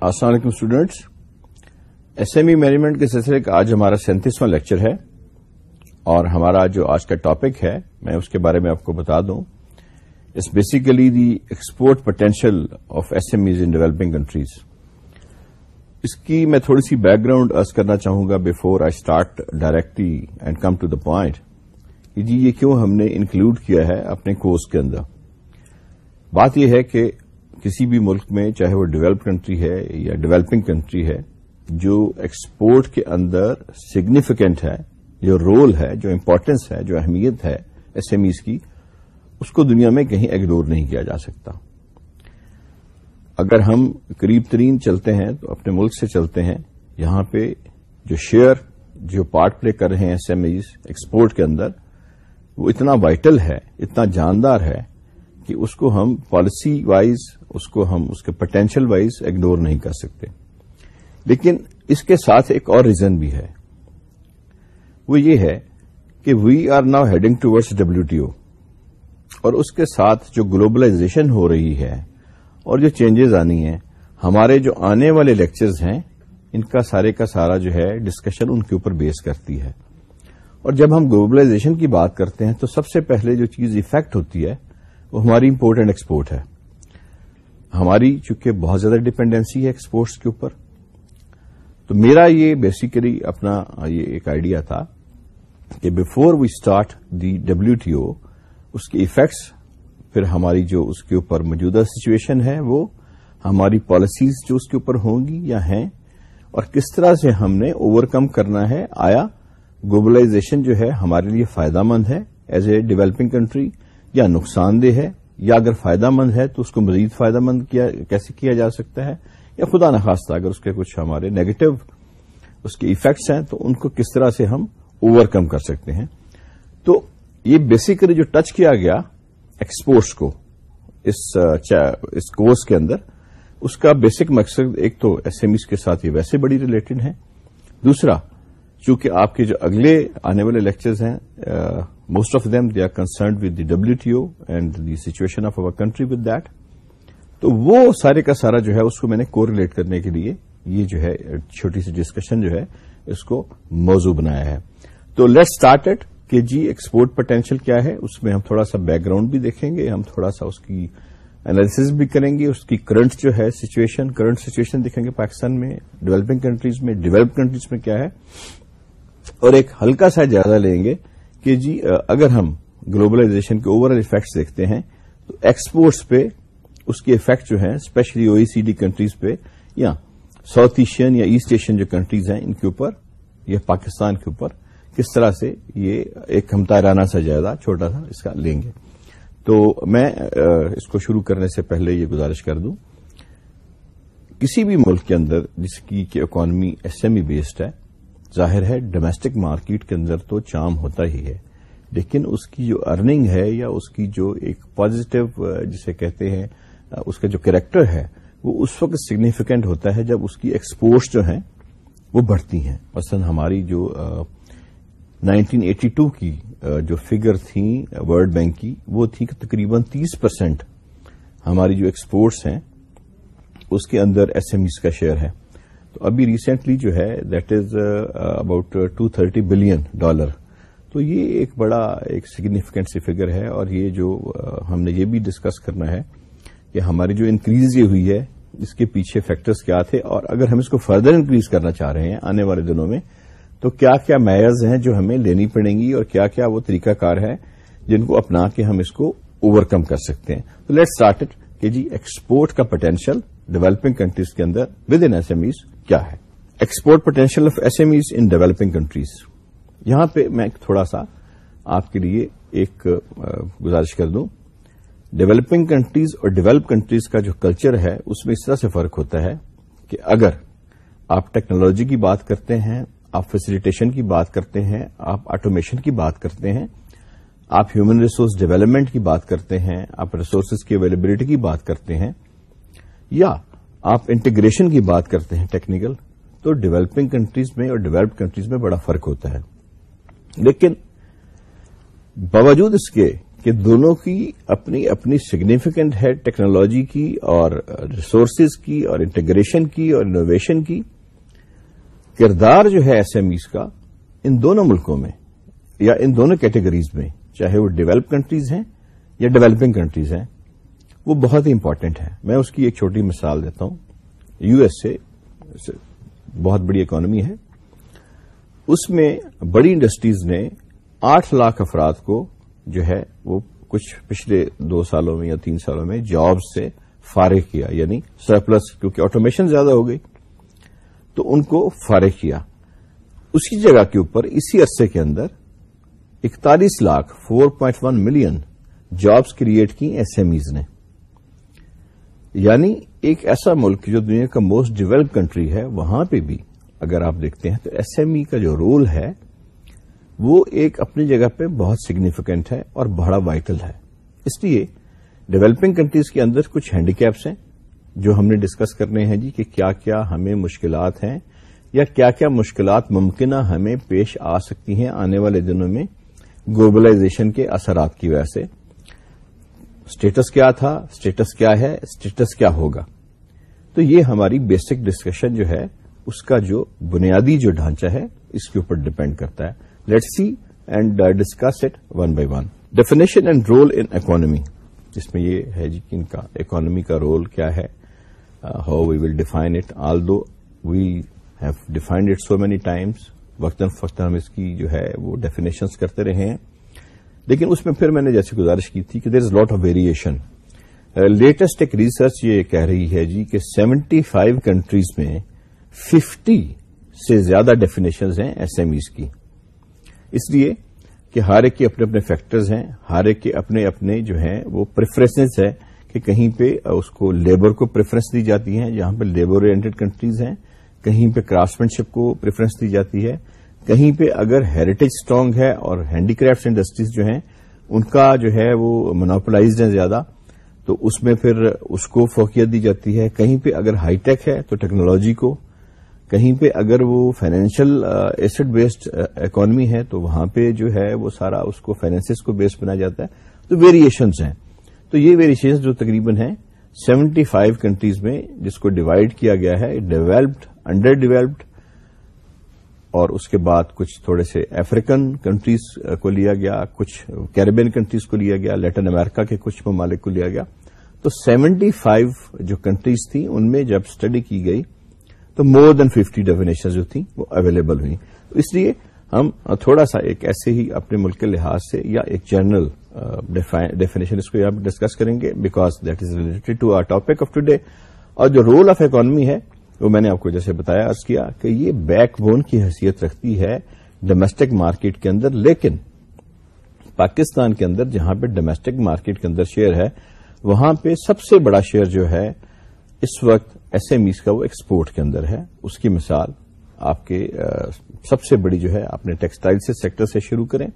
السلام علیکم students S M E management کے سلسلے کا آج ہمارا سینتیسواں لیکچر ہے اور ہمارا جو آج کا ٹاپک ہے، میں اس کے بارے میں آپ کو بتا دوں۔ It's basically the export potential of S M Es in developing countries اس کی میں تھوڑی سی بیک گراؤنڈ ارض کرنا چاہوں گا before I start directly and come to the point جی یہ کیوں ہم نے انکلوڈ کیا ہے اپنے کورس کے اندر؟ بات یہ ہے کہ کسی بھی ملک میں، چاہے وہ ڈیولپ کنٹری ہے یا ڈیولپنگ کنٹری ہے، جو ایکسپورٹ کے اندر سگنیفیکینٹ ہے، جو رول ہے، جو امپورٹنس ہے، جو اہمیت ہے ایس ایم ایز کی، اس کو دنیا میں کہیں اگنور نہیں کیا جا سکتا۔ اگر ہم قریب ترین چلتے ہیں تو اپنے ملک سے چلتے ہیں، یہاں پہ جو شیئر جو پارٹ پلے کر رہے ہیں ایس ایم ایز ایکسپورٹ کے اندر، وہ اتنا وائٹل ہے، اتنا جاندار ہے کہ اس کو ہم پالیسی وائز اس کو ہم، اس کے پوٹینشیل وائز اگنور نہیں کر سکتے۔ لیکن اس کے ساتھ ایک اور ریزن بھی ہے۔ وہ یہ ہے کہ we are now heading towards W T O اور اس کے ساتھ جو گلوبلائزیشن ہو رہی ہے اور جو چینجز آنی ہیں، ہمارے جو آنے والے لیکچرز ہیں، ان کا سارے کا سارا جو ہے ڈسکشن ان کے اوپر بیس کرتی ہے۔ اور جب ہم گلوبلائزیشن کی بات کرتے ہیں، تو سب سے پہلے جو چیز افیکٹ ہوتی ہے وہ ہماری امپورٹ اینڈ ایکسپورٹ ہے۔ ہماری چونکہ بہت زیادہ ڈپینڈینسی ہے ایکسپورٹس کے اوپر۔ تو میرا یہ بیسیکلی اپنا یہ ایک آئیڈیا تھا کہ before we start the W T O اس کے ایفیکٹس پھر ہماری جو اس کے اوپر موجودہ سچویشن ہے وہ ہماری پالیسیز جو اس کے اوپر ہوں گی یا ہیں اور کس طرح سے ہم نے اوور کم کرنا ہے، آیا گلوبلائزیشن جو ہے ہمارے لیے فائدہ مند ہے ایز اے ڈیولپنگ کنٹری یا نقصان دہ ہے، یا اگر فائدہ مند ہے تو اس کو مزید فائدہ مند کیسے کیا جا سکتا ہے؟ یا خدا نخواستہ اگر اس کے کچھ ہمارے نیگیٹو اس کے ایفیکٹس ہیں تو ان کو کس طرح سے ہم اوور کم کر سکتے ہیں؟ تو یہ بیسیکلی جو ٹچ کیا گیا ایکسپورٹس کو اس کورس کے اندر، اس کا بیسک مقصد ایک تو ایس ایم ایس کے ساتھ یہ ویسے بڑی ریلیٹڈ ہے دوسرا، چونکہ آپ کے جو اگلے آنے والے لیکچرز ہیں most of them they are concerned with the W T O and the situation of our country with that تو وہ سارے کا سارا جو ہے، اس کو میں نے کو ریلیٹ کرنے کے لیے یہ جو ہے، چھوٹی سی ڈسکشن جو ہے، اس کو موضوع بنایا ہے۔ تو لیٹ اسٹارٹ اٹ کہ جی ایکسپورٹ پوٹینشیل کیا ہے؟ اس میں ہم تھوڑا سا بیک گراؤنڈ بھی دیکھیں گے۔ ہم تھوڑا سا اس کی انالیس بھی کریں گے۔ اس کی کرنٹ جو ہے سچویشن کرنٹ سچویشن دیکھیں گے پاکستان میں ڈیولپنگ کنٹریز میں ڈیولپ کنٹریز میں کیا ہے۔ اور ایک ہلکا سا جائزہ لیں گے۔ کہ جی اگر ہم گلوبلائزیشن کے اوور آل افیکٹس دیکھتے ہیں، تو ایکسپورٹس پہ اس کے افیکٹ جو ہیں specially O E C D countries پہ، یا ساؤتھ ایشین یا ایسٹ ایشین جو کنٹریز ہیں، ان کے اوپر، یا پاکستان کے اوپر، کس طرح سے یہ ایک ہم تارانہ سا جائزہ چھوٹا سا اس کا لیں گے۔ تو میں اس کو شروع کرنے سے پہلے یہ گزارش کر دوں۔ کسی بھی ملک کے اندر جس کی economy S M E based ہے ظاہر ہے ڈومیسٹک مارکیٹ کے اندر تو چام ہوتا ہی ہے، لیکن اس کی جو ارننگ ہے یا اس کی جو ایک پازیٹو جسے کہتے ہیں اس کا جو کریکٹر ہے، وہ اس وقت سگنیفیکینٹ ہوتا ہے جب اس کی ایکسپورٹس جو ہیں، وہ بڑھتی ہیں۔ مثلا ہماری جو نائنٹین ایٹی ٹو کی جو فگر تھیں ورلڈ بینک کی، وہ تھی کہ تقریباً تیس پرسینٹ ہماری جو ایکسپورٹس ہیں، اس کے اندر ایس ایم ایز کا شیئر ہے۔ تو ابھی ریسنٹلی جو ہے that is about to thirty billion dollar تو یہ ایک بڑا ایک سگنیفیکینٹ سی فگر ہے اور یہ جو ہم نے یہ بھی ڈسکس کرنا ہے کہ ہماری جو انکریز یہ ہوئی ہے، اس کے پیچھے فیکٹرز کیا تھے اور اگر ہم اس کو فردر انکریز کرنا چاہ رہے ہیں آنے والے دنوں میں، تو کیا کیا میئرز ہیں جو ہمیں لینی پڑیں گی اور کیا کیا وہ طریقہ کار ہے جن کو اپنا کے ہم اس کو اوور کم کر سکتے ہیں؟ تو لیٹ اسٹارٹ اٹ کہ جی ایکسپورٹ کا پوٹینشیل ڈیولپنگ کنٹریز کے اندر with in S M Es کیا ہے؟ Export potential of S M Es in developing countries یہاں پہ میں تھوڑا سا آپ کے لیے ایک گزارش کر دوں۔ ڈیولپنگ کنٹریز اور ڈیولپ کنٹریز کا جو کلچر ہے، اس میں اس طرح سے فرق ہوتا ہے کہ اگر آپ ٹیکنالوجی کی بات کرتے ہیں، آپ فیسلٹیشن کی بات کرتے ہیں، آپ آٹومیشن کی بات کرتے ہیں، آپ ہیومن ریسورس ڈیولپمنٹ کی بات کرتے ہیں، آپ ریسورسز کی اویلیبلٹی کی بات کرتے ہیں، یا آپ انٹیگریشن کی بات کرتے ہیں ٹیکنیکل تو ڈیولپنگ کنٹریز میں اور ڈیولپڈ کنٹریز میں بڑا فرق ہوتا ہے۔ لیکن باوجود اس کے کہ دونوں کی اپنی اپنی سگنیفیکنٹ ہے ٹیکنالوجی کی اور ریسورسز کی اور انٹیگریشن کی اور انوویشن کی، کردار جو ہے ایس ایم ایز کا ان دونوں ملکوں میں یا ان دونوں کیٹیگریز میں، چاہے وہ ڈیولپ کنٹریز ہیں یا ڈیولپنگ کنٹریز ہیں۔ وہ بہت ہی امپورٹنٹ ہے میں اس کی ایک چھوٹی مثال دیتا ہوں۔ یو ایس اے بہت بڑی اکانومی ہے۔ اس میں بڑی انڈسٹریز نے آٹھ لاکھ افراد کو جو ہے وہ کچھ پچھلے دو سالوں میں یا تین سالوں میں جاب سے فارغ کیا یعنی سرپلس کیونکہ آٹومیشن زیادہ ہو گئی۔ تو ان کو فارغ کیا۔ اسی جگہ کے اوپر، اسی عرصے کے اندر اکتالیس lakh four point one million jobs create کی ایس ایم ایز نے۔ یعنی ایک ایسا ملک جو دنیا کا موسٹ ڈیولپ کنٹری ہے، وہاں پہ بھی اگر آپ دیکھتے ہیں تو ایس ایم ای کا جو رول ہے، وہ ایک اپنی جگہ پہ بہت سگنیفیکینٹ ہے اور بڑا وائٹل ہے۔ اس لیے ڈیولپنگ کنٹریز کے اندر کچھ ہینڈیکیپس ہیں جو ہم نے ڈسکس کرنے ہیں جی کہ کیا کیا ہمیں مشکلات ہیں یا کیا کیا مشکلات ممکنہ ہمیں پیش آ سکتی ہیں آنے والے دنوں میں گلوبلائزیشن کے اثرات کی وجہ سے۔ اسٹیٹس کیا تھا اسٹیٹس کیا ہے اسٹیٹس کیا ہوگا. تو یہ ہماری بیسک ڈسکشن جو ہے، اس کا جو بنیادی جو ڈھانچہ ہے، اس کے اوپر ڈپینڈ کرتا ہے. Let see and discuss it one by one definition and role in economy جس میں یہ ہے جی کہ ان کا اکانمی کا رول کیا ہے how we will define it although we have defined it so many times وقتاً فوقتاً ہم اس کی جو ہے وہ ڈیفینیشنس کرتے رہے ہیں. لیکن اس میں پھر میں نے جیسے گزارش کی تھی کہ there is lot of variation latest ایک ریسرچ یہ کہہ رہی ہے جی کہ سیونٹی فائیو کنٹریز میں ففٹی سے زیادہ ڈیفینیشن ہیں ایس ایم ایز کی. اس لیے کہ ہر ایک کے اپنے اپنے فیکٹرز ہیں، ہر ایک کے اپنے اپنے جو ہیں وہ پریفرنس ہے کہ کہیں پہ uh, اس کو لیبر کو پریفرنس دی جاتی ہے جہاں پہ لیبر اورینٹیڈ کنٹریز ہیں، کہیں پہ کرافٹمینشپ کو پریفرنس دی جاتی ہے کہیں پہ اگر ہیریٹیج اسٹرانگ ہے اور ہینڈی کرافٹ انڈسٹریز جو ہیں، ان کا جو ہے وہ منوپلائزڈ ہے زیادہ، تو اس میں پھر اس کو فوقیت دی جاتی ہے۔ کہیں پہ اگر ہائی ٹیک ہے تو ٹیکنالوجی کو، کہیں پہ اگر وہ فائنینشیل ایسڈ بیسڈ اکانمی ہے تو وہاں پہ جو ہے وہ سارا اس کو فائنینس کو بیس بنایا جاتا ہے۔ تو ویریشنز ہیں۔ تو یہ ویریشنز جو تقریباً ہیں سیونٹی فائیو کنٹریز میں جس کو ڈیوائڈ کیا گیا ہے ڈیولپڈ انڈر ڈیولپڈ اور اس کے بعد کچھ تھوڑے سے افریقن کنٹریز کو لیا گیا، کچھ کیریبین کنٹریز کو لیا گیا لیٹن امریکہ کے کچھ ممالک کو لیا گیا۔ تو سیونٹی فائیو جو کنٹریز تھیں، ان میں جب اسٹڈی کی گئی، تو مور دین ففٹی ڈیفینیشن جو تھیں، وہ اویلیبل ہوئی اس لیے ہم تھوڑا سا ایک ایسے ہی اپنے ملک کے لحاظ سے یا ایک جنرل ڈیفینیشن اس کو یہاں پہ ڈسکس کریں گے because that is related to our topic of today اور جو رول آف اکانمی ہے وہ میں نے آپ کو جیسے بتایا، عرض کیا کہ یہ بیک بون کی حیثیت رکھتی ہے ڈومیسٹک مارکیٹ کے اندر، لیکن پاکستان کے اندر جہاں پہ ڈومیسٹک مارکیٹ کے اندر شیئر ہے، وہاں پہ سب سے بڑا شیئر جو ہے، اس وقت ایس ایم ایز کا وہ ایکسپورٹ کے اندر ہے۔ اس کی مثال آپ کے سب سے بڑی جو ہے اپنے ٹیکسٹائل سے سیکٹر سے شروع کریں۔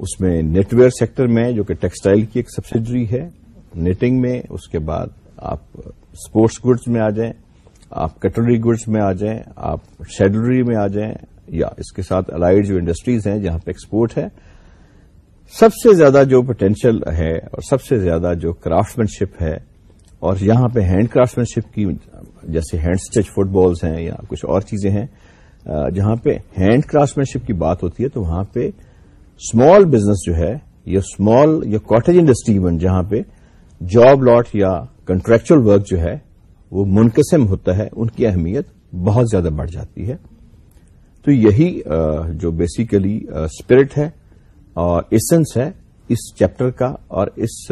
اس میں نیٹ ویئر سیکٹر میں، جو کہ ٹیکسٹائل کی ایک سبسڈری ہے نیٹنگ میں، اس کے بعد آپ اسپورٹس گڈز میں آ جائیں۔ آپ کٹری گڈس میں آ جائیں، آپ شیڈلری میں آ جائیں، یا اس کے ساتھ الائڈ جو انڈسٹریز ہیں جہاں پہ ایکسپورٹ ہے، سب سے زیادہ جو پوٹینشیل ہے اور سب سے زیادہ جو کرافٹ مینشپ ہے، اور یہاں پہ ہینڈ کرافٹ مینشپ کی، جیسے ہینڈ اسٹچ فٹ بالز ہیں یا کچھ اور چیزیں ہیں جہاں پہ ہینڈ کرافٹ مینشپ کی بات ہوتی ہے تو وہاں پہ اسمال بزنس جو ہے، یا اسمال یا کاٹیج انڈسٹری جہاں پہ جاب لاٹ یا کنٹریکچل ورک جو ہے وہ منقسم ہوتا ہے، ان کی اہمیت بہت زیادہ بڑھ جاتی ہے۔ تو یہی جو بیسیکلی اسپرٹ ہے اور ایسنس ہے اس چیپٹر کا اور اس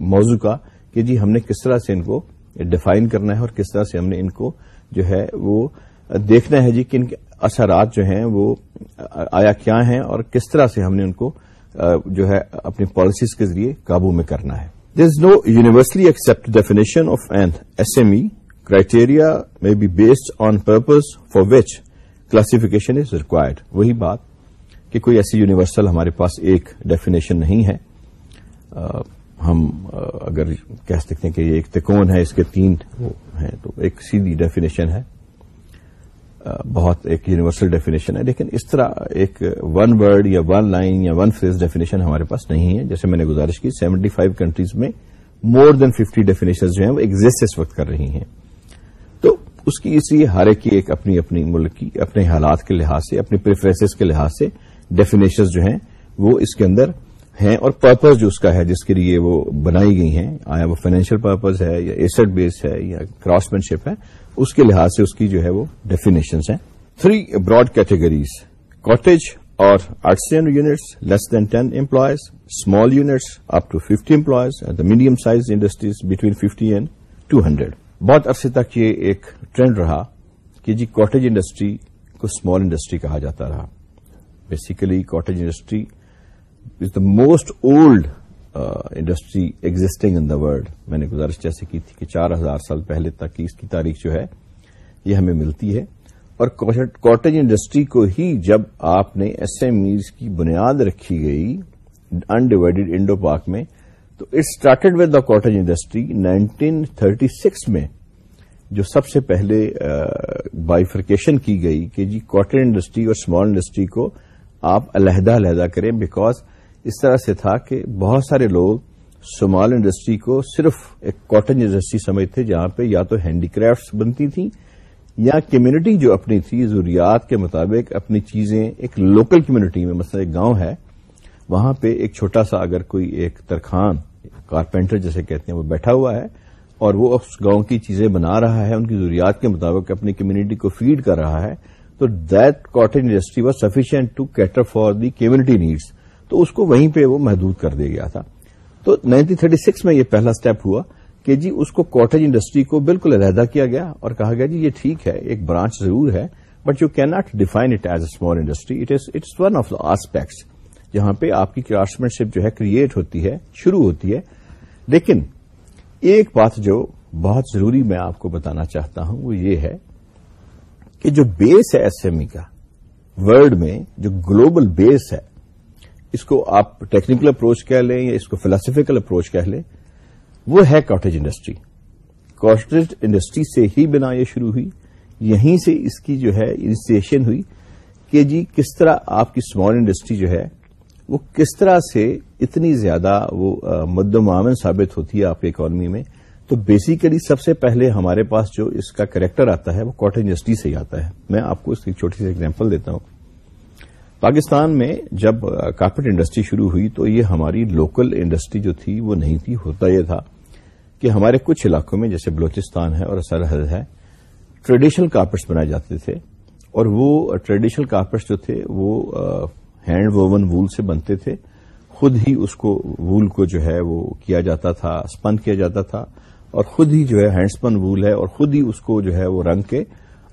موضوع کا کہ جی ہم نے کس طرح سے ان کو ڈیفائن کرنا ہے اور کس طرح سے ہم نے ان کو جو ہے وہ دیکھنا ہے جی کہ ان کے اثرات جو ہیں وہ آیا کیا ہیں اور کس طرح سے ہم نے ان کو جو ہے اپنی پالیسیز کے ذریعے قابو میں کرنا ہے۔ There is no universally accepted definition of an SME. Criteria may be based on purpose for which classification is required. وہی بات کہ کوئی ایسی یونیورسل ہمارے پاس ایک ڈیفینیشن نہیں ہے ہم اگر کہہ سکتے ہیں کہ یہ ایک تکون ہے اس کے تین ہیں تو ایک سیدھی ڈیفینیشن ہے بہت ایک یونیورسل ڈیفینیشن ہے، لیکن اس طرح ایک ون ورڈ یا ون لائن یا ون فیز ڈیفینیشن ہمارے پاس نہیں ہے۔ جیسے میں نے گزارش کی سیونٹی فائیو کنٹریز میں مور دین ففٹی ڈیفینیشن جو ہیں وہ ایگزٹ اس وقت کر رہی ہیں۔ تو اس کی اس لیے ہر ایک کی ایک اپنی اپنی ملک کی، اپنے حالات کے لحاظ سے، اپنی پریفرنسز کے لحاظ سے ڈیفینیشن جو ہیں وہ اس کے اندر ہیں اور پرپز جو اس کا ہے، جس کے لیے وہ بنائی گئی ہیں، آیا وہ فائنینشیل پرپز ہے یا ایسٹ بیس ہے یا کراس مینشپ ہے، اس کے لحاظ سے اس کی جو ہے وہ ڈیفینیشنس ہیں. تھری براڈ کیٹیگریز کاٹیج اور artisan units less than ten employees small units up to fifty employees the medium size industries between fifty and two hundred بہت عرصے تک یہ ایک ٹرینڈ رہا کہ جی کاٹیج انڈسٹری کو اسمال انڈسٹری کہا جاتا رہا. Basically cottage industry is the most old industry existing in the world میں نے گزارش جیسے کی تھی کہ چار ہزار سال پہلے تک کی اس کی تاریخ جو ہے یہ ہمیں ملتی ہے۔ اور کاٹیج انڈسٹری کو ہی جب آپ نے ایس ایم ایز کی بنیاد رکھی گئی انڈیوائڈیڈ انڈو پاک میں، تو it started with the cottage industry nineteen thirty six میں، جو سب سے پہلے uh, بائیفرکیشن کی گئی کہ جی کاٹن انڈسٹری اور اسمال انڈسٹری کو آپ علیحدہ علیحدہ کریں بیکاز اس طرح سے تھا کہ بہت سارے لوگ اسمال انڈسٹری کو صرف ایک کاٹن انڈسٹری سمجھتے جہاں پہ یا تو ہینڈی کرافٹس بنتی تھیں یا کمیونٹی جو اپنی تھی، ضروریات کے مطابق اپنی چیزیں ایک لوکل کمیونٹی میں، مثلا ایک گاؤں ہے، وہاں پہ ایک چھوٹا سا اگر کوئی ایک ترخان کارپینٹر جیسے کہتے ہیں، وہ بیٹھا ہوا ہے اور وہ اس گاؤں کی چیزیں بنا رہا ہے، ان کی ضروریات کے مطابق اپنی کمیونٹی کو فیڈ کر رہا ہے، تو that cotton industry was sufficient to cater for the community needs تو اس کو وہیں پہ وہ محدود کر دیا گیا تھا۔ تو نائنٹین تھرٹی سکس میں یہ پہلا اسٹیپ ہوا کہ جی اس کو کاٹیج انڈسٹری کو بالکل علیحدہ کیا گیا اور کہا گیا جی یہ ٹھیک ہے، ایک برانچ ضرور ہے but you can not define it as a small industry it's one of the aspects جہاں پہ آپ کی کرافٹمین شپ جو ہے کریٹ ہوتی ہے، شروع ہوتی ہے۔ لیکن ایک بات جو بہت ضروری میں آپ کو بتانا چاہتا ہوں، وہ یہ ہے کہ جو بیس ہے ایس ایم ای کا ورلڈ میں جو گلوبل بیس ہے اس کو آپ ٹیکنیکل اپروچ کہہ لیں یا اس کو فلاسفیکل اپروچ کہہ لیں، وہ ہے کاٹیج انڈسٹری کاٹیج انڈسٹری سے ہی بنا یہ شروع ہوئی، یہیں سے اس کی جو ہے انسٹیشن ہوئی کہ جی کس طرح آپ کی اسمال انڈسٹری جو ہے، وہ کس طرح سے اتنی زیادہ وہ مدمعاون ثابت ہوتی ہے آپ کی اکانومی میں۔ تو بیسیکلی سب سے پہلے ہمارے پاس جو اس کا کریکٹر آتا ہے، وہ کاٹن انڈسٹری سے ہی آتا ہے۔ میں آپ کو اس کی چھوٹی سی ایگزامپل دیتا ہوں۔ پاکستان میں جب کارپیٹ انڈسٹری شروع ہوئی تو یہ ہماری لوکل انڈسٹری جو تھی وہ نہیں تھی، ہوتا یہ تھا کہ ہمارے کچھ علاقوں میں، جیسے بلوچستان ہے اور سرحد ہے ٹریڈیشنل کارپیٹس بنائے جاتے تھے اور وہ ٹریڈیشنل کارپیٹس جو تھے وہ ہینڈ ووون وول سے بنتے تھے۔ خود ہی اس کو وول کو جو ہے وہ کیا جاتا تھا اسپن کیا جاتا تھا اور خود ہی جو ہے ہینڈسپن وول ہے اور خود ہی اس کو جو ہے وہ رنگ کے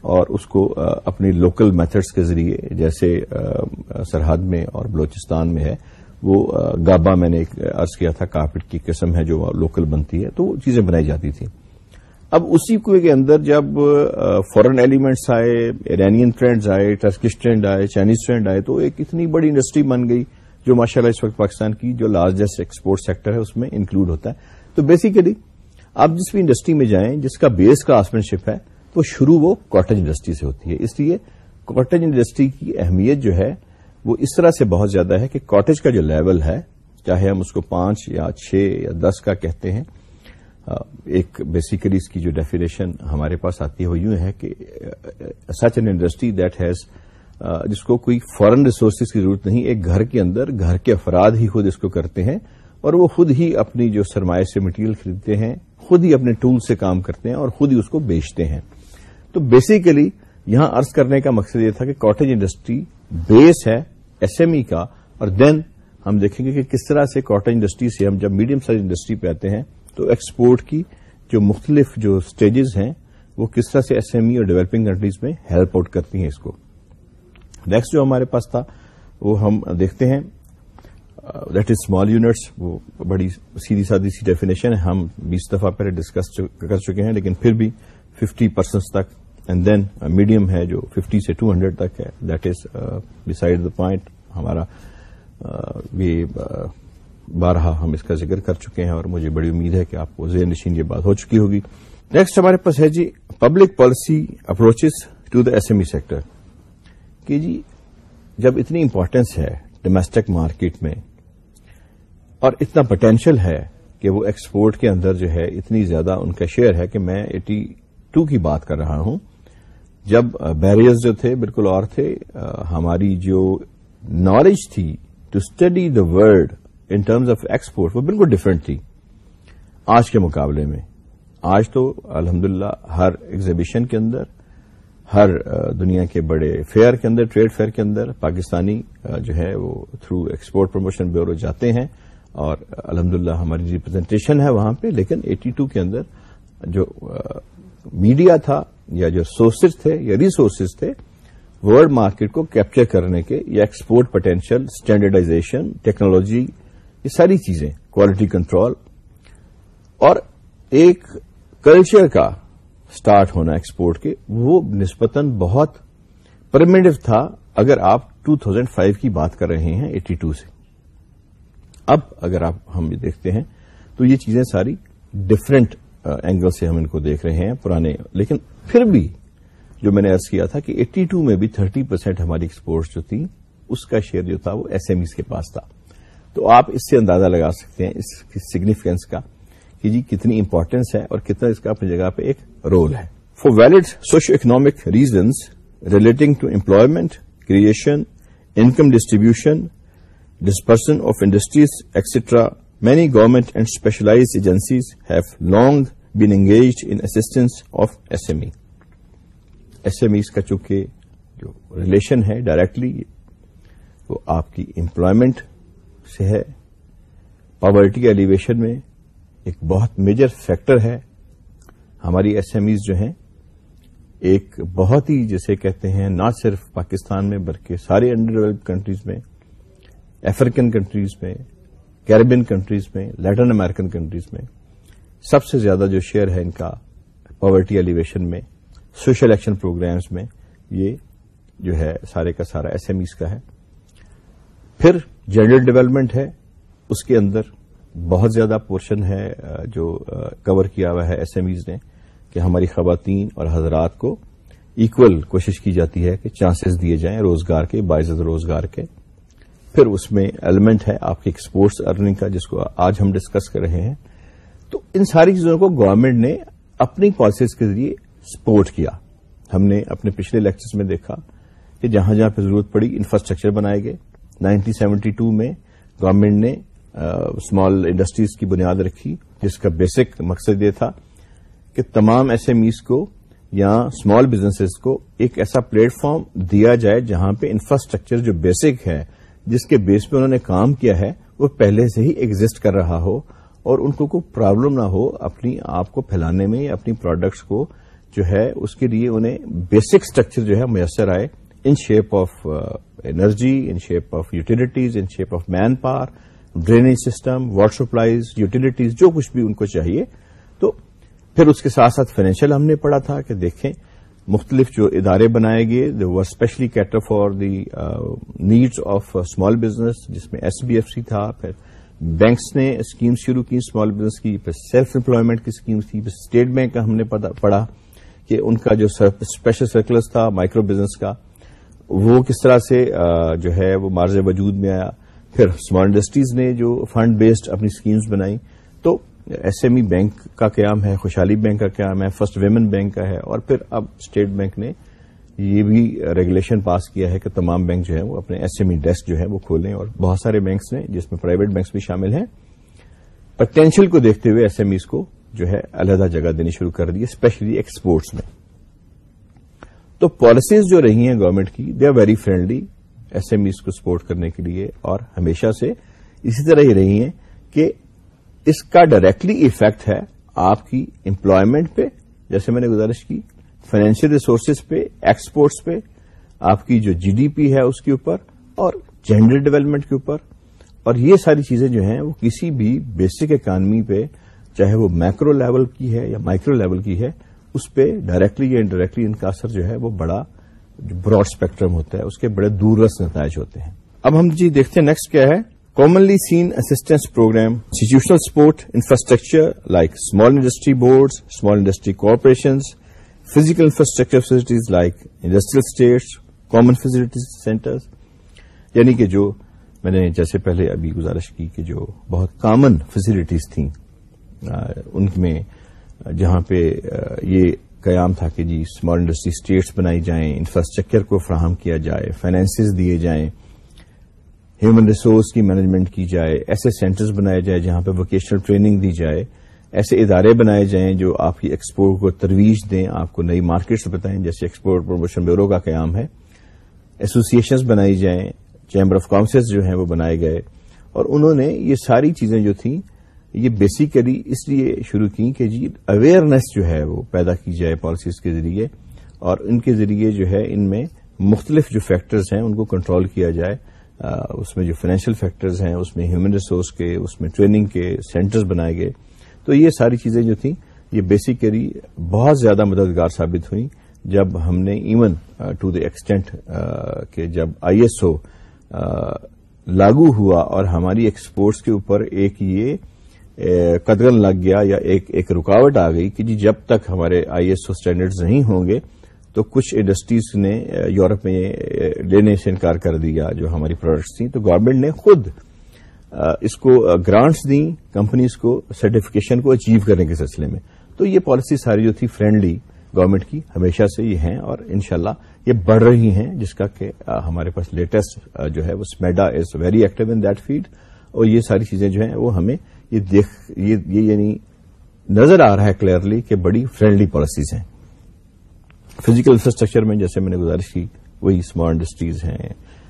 اور اس کو اپنی لوکل میتھڈس کے ذریعے، جیسے سرحد میں اور بلوچستان میں ہے، وہ گابا میں نے ارض کیا تھا کارپیٹ کی قسم ہے جو لوکل بنتی ہے، تو وہ چیزیں بنائی جاتی تھیں۔ اب اسی کو کے اندر جب فورن ایلیمنٹس آئے ایرانین ٹرینڈز آئے ٹرکش ٹرینڈ آئے چائنیز ٹرینڈ آئے، تو ایک اتنی بڑی انڈسٹری بن گئی، جو ماشاء اللہ اس وقت پاکستان کی جو لارجسٹ ایکسپورٹ سیکٹر ہے، اس میں انکلوڈ ہوتا ہے۔ تو بیسیکلی آپ جس بھی انڈسٹری میں جائیں، جس کا بیس کا آسمین شپ ہے وہ شروع وہ کاٹیج انڈسٹری سے ہوتی ہے۔ اس لیے کاٹیج انڈسٹری کی اہمیت جو ہے وہ اس طرح سے بہت زیادہ ہے کہ کاٹیج کا جو لیول ہے، چاہے ہم اس کو پانچ یا چھ یا دس کا کہتے ہیں ایک بیسیکلی اس کی جو ڈیفینیشن ہمارے پاس آتی ہے، وہ یوں ہے کہ such an industry that has جس کو کوئی فورن ریسورسز کی ضرورت نہیں، ایک گھر کے اندر گھر کے افراد ہی خود اس کو کرتے ہیں اور وہ خود ہی اپنی جو سرمایہ سے مٹیریل خریدتے ہیں، خود ہی اپنے ٹول سے کام کرتے ہیں اور خود ہی اس کو بیچتے ہیں۔ تو بیسیکلی یہاں ارض کرنے کا مقصد یہ تھا کہ کاٹیج انڈسٹری بیس ہے ایس ایم ای کا، اور دین ہم دیکھیں گے کہ کس طرح سے کاٹیج انڈسٹری سے ہم جب میڈیم سائز انڈسٹری پہ آتے ہیں تو ایکسپورٹ کی جو مختلف جو اسٹیجز ہیں، وہ کس طرح سے ایس ایم ای اور ڈیولپنگ کنٹریز میں ہیلپ آؤٹ کرتی ہیں اس کو۔ نیکسٹ جو ہمارے پاس تھا، وہ ہم دیکھتے ہیں دیٹ از اسمال یونٹس وہ بڑی سیدھی سادی سی ڈیفینیشن ہے، ہم بیس دفعہ پہلے ڈسکس کر چکے ہیں، لیکن پھر بھی ففٹی پرسینٹ تک اینڈ دین میڈیم ہے جو ففٹی سے ٹو ہنڈریڈ تک ہے. That is beside the point ہمارا uh, یہ uh, بارہا ہم اس کا ذکر کر چکے ہیں اور مجھے بڑی امید ہے کہ آپ کو ذہن نشین یہ بات ہو چکی ہوگی. نیکسٹ ہمارے پاس ہے جی public policy approaches to the S M E sector کہ جی جب اتنی امپورٹینس ہے ڈومیسٹک مارکیٹ میں اور اتنا پوٹینشیل ہے کہ وہ ایکسپورٹ کے اندر جو ہے اتنی زیادہ ان کا شیئر ہے کہ میں ایٹی ٹو کی بات کر رہا ہوں جب بیریئرز جو تھے بالکل اور تھے ہماری جو نالج تھی to study the world in terms of export وہ بالکل ڈفرینٹ تھی۔ آج کے مقابلے میں، آج تو الحمدللہ ہر ایگزیبیشن کے اندر، ہر دنیا کے بڑے فیئر کے اندر ٹریڈ فیئر کے اندر پاکستانی جو ہے وہ تھرو ایکسپورٹ پروموشن بیورو جاتے ہیں اور الحمدللہ ہماری ریپرزینٹیشن ہے وہاں پہ، لیکن ایٹی ٹو کے اندر جو میڈیا تھا یا جو سورسز تھے، یا ریسورسز تھے ورلڈ مارکیٹ کو کیپچر کرنے کے، یا ایکسپورٹ پوٹینشیل اسٹینڈرڈائزیشن ٹیکنالوجی یہ ساری چیزیں کوالٹی کنٹرول اور ایک کلچر کا سٹارٹ ہونا ایکسپورٹ کے، وہ نسبتاً بہت پرمیٹو تھا، اگر آپ 2005 کی بات کر رہے ہیں 82 سے۔ اب اگر آپ، ہم یہ دیکھتے ہیں، تو یہ چیزیں ساری ڈفرینٹ اینگل سے ہم ان کو دیکھ رہے ہیں، پرانے، لیکن پھر بھی جو میں نے ارض کیا تھا کہ 82 میں بھی 30 پرسینٹ ہماری ایکسپورٹس جو تھی اس کا شیئر جو تھا وہ ایس ایم ایز کے پاس تھا۔ تو آپ اس سے اندازہ لگا سکتے ہیں اس کی سگنیفیکینس کا کہ جی کتنی امپورٹینس ہے اور کتنا اس کا اپنی جگہ پہ ایک رول ہے۔ For valid socio economic reasons relating to employment creation income distribution dispersion of industries extra many government and specialised agencies have long been engaged in assistance of S M E S M Es کا چونکہ جو relation ہے directly وہ آپ کی employment سے ہے. Poverty alleviation میں ایک بہت میجر فیکٹر ہے. ہماری ایس ایم ایز جو ہیں، ایک بہت ہی جسے کہتے ہیں نہ صرف پاکستان میں بلکہ سارے انڈر ڈیولپڈ کنٹریز میں افریقن کنٹریز میں کیریبین کنٹریز میں لیٹن امیرکن کنٹریز میں سب سے زیادہ جو شیئر ہے ان کا پاورٹی ایلیویشن میں، سوشل ایکشن پروگرامز میں، یہ جو ہے سارے کا سارا ایس ایم ایز کا ہے۔ پھر جنرل ڈیولپمنٹ ہے، اس کے اندر بہت زیادہ پورشن ہے جو کور کیا ہوا ہے ایس ایم ایز نے کہ ہماری خواتین اور حضرات کو ایکول کوشش کی جاتی ہے کہ چانسز دیے جائیں روزگار کے باعث روزگار کے۔ پھر اس میں ایلیمنٹ ہے آپ کی ایکسپورٹس ارننگ کا، جس کو آج ہم ڈسکس کر رہے ہیں۔ تو ان ساری چیزوں کو گورنمنٹ نے اپنی پالیسیز کے ذریعے سپورٹ کیا۔ ہم نے اپنے پچھلے لیکچرز میں دیکھا کہ جہاں جہاں پہ ضرورت پڑی انفراسٹرکچر بنائے گئے۔ نائنٹین سیونٹی ٹو میں گورنمنٹ نے اسمال انڈسٹریز کی بنیاد رکھی جس کا بیسک مقصد یہ تھا کہ تمام ایس ایم ایز کو یا اسمال بزنسز کو ایک ایسا پلیٹ فارم دیا جائے جہاں پہ انفراسٹرکچر جو بیسک ہے، جس کے بیس پہ انہوں نے کام کیا ہے، وہ پہلے سے ہی ایگزٹ کر رہا ہو۔ اور ان کو کوئی پرابلم نہ ہو، اپنی آپ کو پھیلانے میں یا اپنی پروڈکٹس کو جو ہے، اس کے لیے انہیں بیسک اسٹرکچر جو ہے، میسر آئے in shape of energy in shape of utilities in shape of manpower drainage system water supplies utilities جو کچھ بھی ان کو چاہیے۔ تو پھر اس کے ساتھ ساتھ فائنینشیل ہم نے پڑھا تھا کہ دیکھیں، مختلف جو ادارے بنائے گئے وہ especially cater for the needs of small business جس میں ایس بی ایف سی تھا، پھر بینکس نے اسکیم شروع کی، اسمال بزنس کی، پھر سیلف امپلائمنٹ کی اسکیم تھی، پھر اسٹیٹ بینک کا ہم نے پڑھا کہ ان کا جو اسپیشل سرکلس تھا مائکرو بزنس کا، وہ کس طرح سے جو ہے، وہ مارز وجود میں آیا۔ پھر اسمال انڈسٹریز نے جو فنڈ بیسڈ اپنی اسکیمز بنائی۔ تو ایس ایم ای بینک کا قیام ہے، خوشحالی بینک کا قیام ہے فرسٹ ویمن بینک کا ہے، اور پھر اب اسٹیٹ بینک نے یہ بھی ریگولیشن پاس کیا ہے کہ تمام بینک جو ہے وہ اپنے ایس ایم ای ڈیسک جو ہے وہ کھولیں اور بہت سارے بینکس نے جس میں پرائیویٹ بینکس بھی شامل ہیں۔ پوٹینشیل کو دیکھتے ہوئے ایس ایم ایز کو جو ہے علیحدہ جگہ دینی شروع کر دی اسپیشلی ایکسپورٹس میں۔ تو پالیسیز جو رہی ہیں گورنمنٹ کی they are very friendly S M Es کو سپورٹ کرنے کے لیے اور ہمیشہ سے اسی طرح ہی رہی ہیں کہ اس کا ڈائریکٹلی افیکٹ ہے آپ کی امپلائمنٹ پہ۔ جیسے میں نے گزارش کی فائنینشیل ریسورسز پہ ایکسپورٹس پہ، آپ کی جو جی ڈی پی ہے اس کے اوپر اور جینڈر ڈیولپمنٹ کے اوپر اور یہ ساری چیزیں جو ہیں وہ کسی بھی بیسک اکانمی پہ، چاہے وہ مائکرو لیول کی ہے یا مائکرو لیول کی ہے، اس پہ ڈائریکٹلی یا انڈائریکٹلی ان کا اثر جو ہے وہ بڑا براڈ اسپیکٹرم ہوتا ہے، اس کے بڑے دورس نتائج ہوتے ہیں۔ اب ہم جی دیکھتے ہیں نیکسٹ کیا ہے؟ Commonly seen assistance programme institutional support infrastructure like small industry boards small industry corporations physical infrastructure facilities like industrial states, common facilities centers یعنی کہ جو میں نے جیسے پہلے ابھی گزارش کی کہ جو بہت کامن فیسلٹیز تھیں ان میں جہاں پہ یہ قیام تھا کہ جی اسمال انڈسٹری اسٹیٹس بنائی جائیں انفراسٹرکچر کو فراہم کیا جائے فائنینسز دیے جائیں ہیومن ریسورس کی مینجمنٹ کی جائے ایسے سینٹرز بنائے جائے جہاں پہ ووکیشنل ٹریننگ دی جائے۔ ایسے ادارے بنائے جائیں جو آپ کی ایکسپورٹ کو ترویج دیں، آپ کو نئی مارکیٹس بتائیں، جیسے ایکسپورٹ پروموشن بیورو کا قیام ہے۔ ایسوسیشنز بنائی جائیں چیمبر آف کامسز جو ہیں وہ بنائے گئے۔ اور انہوں نے یہ ساری چیزیں جو تھیں، یہ بیسیکلی اس لیے شروع کی کہ جی اویئرنیس جو ہے وہ پیدا کی جائے پالیسیز کے ذریعے۔ اور ان کے ذریعے جو ہے، ان میں مختلف جو فیکٹرز ہیں، ان کو کنٹرول کیا جائے۔ اس میں جو فائنینشیل فیکٹرز ہیں، اس میں ہیومن ریسورس کے، اس میں ٹریننگ کے سینٹرز بنائے گئے۔ تو یہ ساری چیزیں جو تھیں، یہ بیسیکلی بہت زیادہ مددگار ثابت ہوئی جب ہم نے ایون ٹو دا ایکسٹینٹ کہ جب آئی ایس او لاگو ہوا اور ہماری ایکسپورٹس کے اوپر ایک یہ قدغن لگ گیا یا ایک ایک رکاوٹ آ گئی کہ جی جب تک ہمارے آئی ایس او اسٹینڈرڈز نہیں ہوں گے، تو کچھ انڈسٹریز نے یورپ میں لینے سے انکار کر دیا جو ہماری پروڈکٹس تھیں۔ تو گورنمنٹ نے خود اس کو گرانٹس دیں کمپنیز کو سرٹیفکیشن کو اچیو کرنے کے سلسلے میں۔ تو یہ پالیسی ساری جو تھی فرینڈلی گورنمنٹ کی، ہمیشہ سے یہ ہیں اور انشاءاللہ یہ بڑھ رہی ہیں، جس کا کہ ہمارے پاس لیٹسٹ جو ہے وہ SMEDA is very active in that field اور یہ ساری چیزیں جو ہیں وہ ہمیں یہ دیکھ، یہ یعنی نظر آ رہا ہے کلیئرلی کہ بڑی فرینڈلی پالیسیز ہیں۔ فزیکل انفراسٹرکچر میں جیسے میں نے گزارش کی، وہی اسمال انڈسٹریز ہیں۔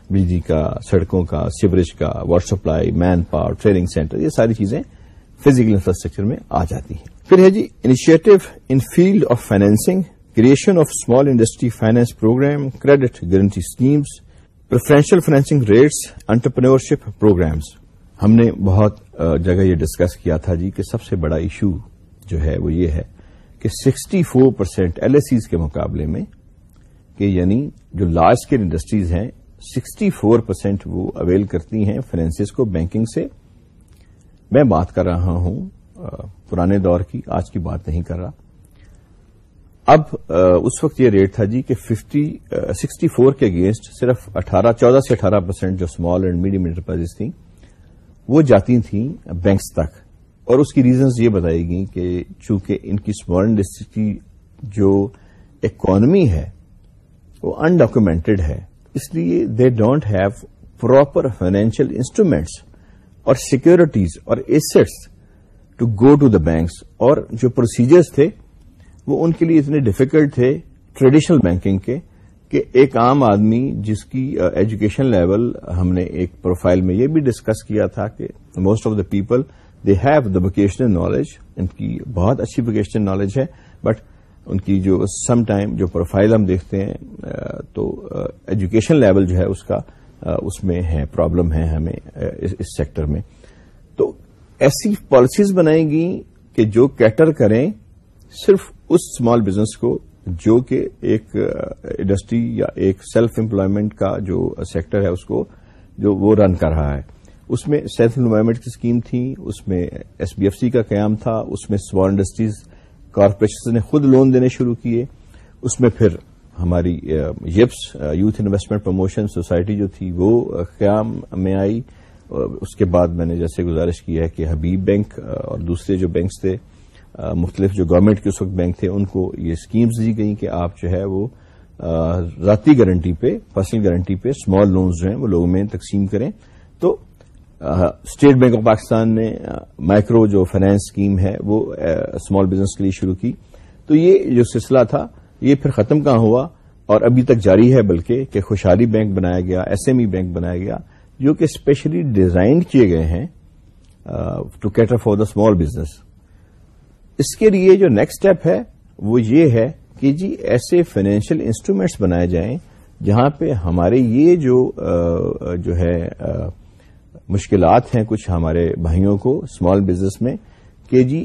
بجلی کا، سڑکوں کا، سیوریج کا water supply manpower training centre یہ ساری چیزیں فزیکل انفراسٹرکچر میں آ جاتی ہیں۔ پھر ہے جی initiative in field of financing creation of small industry finance programme credit guarantee schemes preferential financing rates entrepreneurship programmes ہم نے بہت جگہ یہ ڈسکس کیا تھا جی کہ سب سے بڑا ایشو جو ہے وہ یہ ہے کہ sixty four percent L S Es کے مقابلے میں کہ یعنی جو لارج اسکیل انڈسٹریز ہیں سکسٹی فور پرسینٹ وہ اویل کرتی ہیں فائنینس کو بینکنگ سے۔ میں بات کر رہا ہوں پرانے دور کی، آج کی بات نہیں کر رہا۔ اب اس وقت یہ ریٹ تھا جی کہ ففٹی سکسٹی فور کے اگینسٹ صرف اٹھارہ، چودہ سے اٹھارہ پرسینٹ جو اسمال اینڈ میڈیم انٹرپرائز تھیں، وہ جاتی تھیں بینکس تک۔ اور اس کی ریزنز یہ بتائی گئی کہ چونکہ ان کی اسمال انڈسٹری کی جو اکانمی ہے، وہ انڈاکومینٹڈ ہے۔ اس لیے they don't have proper financial instruments اور سیکورٹیز اور assets to go to the banks اور جو پروسیجرز تھے، وہ ان کے لیے اتنے ڈیفیکلٹ تھے ٹریڈیشنل بینکنگ کے کہ ایک عام آدمی جس کی uh, ایجوکیشن لیول ہم نے ایک پروفائل میں یہ بھی ڈسکس کیا تھا کہ most of the people they have the vocational knowledge ان کی بہت اچھی ووکیشنل نالج ہے. بٹ ان کی جو سم ٹائم جو پروفائل ہم دیکھتے ہیں تو ایجوکیشن لیول جو ہے اس کا اس میں ہے پرابلم ہے ہمیں اس سیکٹر میں۔ تو ایسی پالیسیز بنائیں گی کہ جو کیٹر کریں صرف اس اسمال بزنس کو، جو کہ ایک انڈسٹری یا ایک سیلف امپلائمنٹ کا جو سیکٹر ہے اس کو، جو وہ رن کر رہا ہے۔ اس میں سیلف امپلائمنٹ کی اسکیم تھی، اس میں ایس بی ایف سی کا قیام تھا، اس میں اسمال انڈسٹریز کارپوریشن نے خود لون دینے شروع کیے۔ اس میں پھر ہماری یپس یوتھ انویسٹمنٹ پروموشن سوسائٹی جو تھی وہ قیام میں آئی۔ اس کے بعد میں نے جیسے گزارش کی ہے کہ حبیب بینک اور دوسرے جو بینکس تھے مختلف جو گورنمنٹ کے اس وقت بینک تھے، ان کو یہ اسکیمز دی گئی کہ آپ جو ہے وہ ذاتی گارنٹی پہ پرسنل گارنٹی پہ اسمال لونز جو ہیں وہ لوگوں میں تقسیم کریں۔ تو اسٹیٹ بینک آف پاکستان نے مائکرو جو فائنانس اسکیم ہے، وہ اسمال بزنس کے لیے شروع کی۔ تو یہ جو سلسلہ تھا، یہ پھر ختم کہاں ہوا؟ اور ابھی تک جاری ہے بلکہ کہ خوشحالی بینک بنایا گیا ایس ایم ای بینک بنایا گیا، جو کہ اسپیشلی ڈیزائن کیے گئے ہیں to cater for the small business اس کے لیے جو نیکسٹ اسٹیپ ہے، وہ یہ ہے کہ جی ایسے فائنینشیل انسٹرومینٹس بنائے جائیں جہاں پہ ہمارے یہ جو جو ہے مشکلات ہیں کچھ ہمارے بھائیوں کو اسمال بزنس میں، کہ جی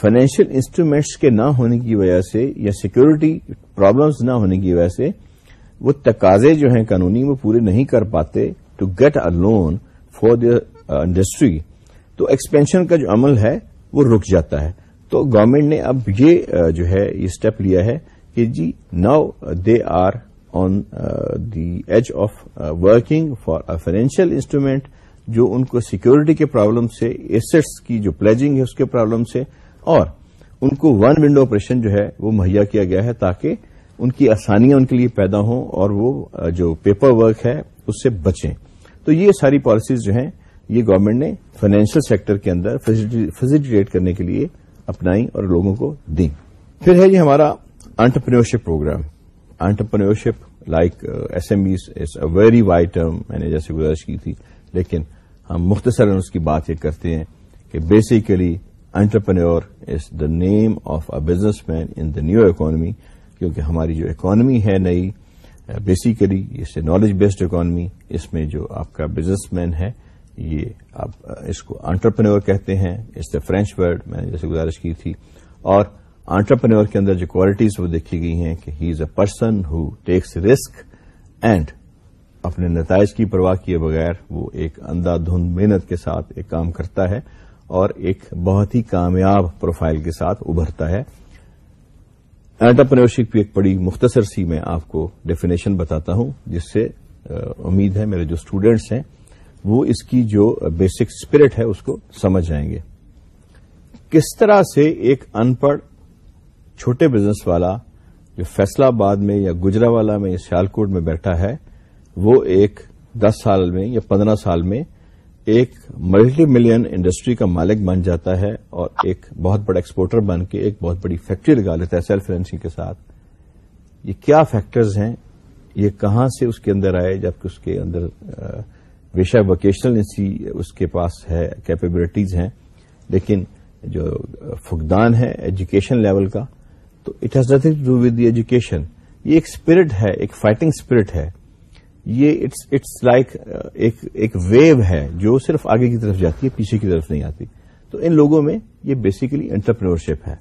فائنینشیل انسٹرومینٹس کے نہ ہونے کی وجہ سے یا سیکورٹی پرابلمس نہ ہونے کی وجہ سے وہ تقاضے جو ہیں قانونی وہ پورے نہیں کر پاتے to get a loan for the industry تو ایکسپینشن کا جو عمل ہے وہ رک جاتا ہے۔ تو گورنمنٹ نے اب یہ uh, جو ہے، یہ اسٹیپ لیا ہے کہ جی now they are on the edge of working for a financial instrument جو ان کو سیکورٹی کے پرابلم سے ایسٹس کی جو پلیجنگ ہے اس کے پرابلم سے، اور ان کو ون ونڈو آپریشن جو ہے، وہ مہیا کیا گیا ہے تاکہ ان کی آسانیاں ان کے لیے پیدا ہوں اور وہ جو پیپر ورک ہے، اس سے بچیں۔ تو یہ ساری پالیسیز جو ہیں، یہ گورنمنٹ نے فائنینشیل سیکٹر کے اندر فیسلٹیٹ کرنے کے لیے اپنائی اور لوگوں کو دیں۔ پھر ہے یہ ہمارا entrepreneurship programme entrepreneurship like S M Es is a very wide term میں نے جیسے گزارش کی تھی، لیکن ہم مختصر اس کی بات یہ کرتے ہیں کہ basically entrepreneur is the name of a businessman in the new economy کیونکہ ہماری جو اکانمی ہے نئی بیسیکلی اس نالج بیسڈ اکانمی اس میں جو آپ کا بزنس مین ہے، یہ آپ uh, اس کو انٹرپرینور کہتے ہیں، اس دا فرینچ ورڈ میں نے جیسے گزارش کی تھی، اور آنٹرپرینور کے اندر جو کوالٹیز وہ دیکھی گئی ہیں کہ he is a person who takes risk and اپنے نتائج کی پرواہ کیے بغیر وہ ایک اندھا دھند محنت کے ساتھ ایک کام کرتا ہے اور ایک بہت ہی کامیاب پروفائل کے ساتھ ابھرتا ہے۔ انٹرپرینورشپ کی ایک بڑی مختصر سی میں آپ کو ڈیفینیشن بتاتا ہوں، جس سے امید ہے میرے جو اسٹوڈینٹس ہیں، وہ اس کی جو بیسک اسپرٹ ہے، اس کو سمجھ جائیں گے۔ کس طرح سے ایک ان پڑھ چھوٹے بزنس والا جو فیصلہ آباد میں یا گجرا والا میں یا سیالکوٹ میں بیٹھا ہے وہ ایک دس سال میں یا پندرہ سال میں ایک ملٹی ملین انڈسٹری کا مالک بن جاتا ہے اور ایک بہت بڑا ایکسپورٹر بن کے ایک بہت بڑی فیکٹری لگا لیتا ہے سیلف فائنینسنگ کے ساتھ۔ یہ کیا فیکٹرز ہیں؟ یہ کہاں سے اس کے اندر آئے جبکہ اس کے اندر ویشا ووکیشنل اس کے پاس ہے کیپیبلٹیز ہیں۔ لیکن جو فقدان ہے ایجوکیشن لیول کا، تو it has nothing to do with the education یہ ایک اسپرٹ ہے، ایک فائٹنگ اسپرٹ ہے۔ یہ اٹس لائک uh, ایک ویو ہے جو صرف آگے کی طرف جاتی ہے، پیچھے کی طرف نہیں آتی۔ تو ان لوگوں میں یہ بیسیکلی انٹرپرینورشپ ہے۔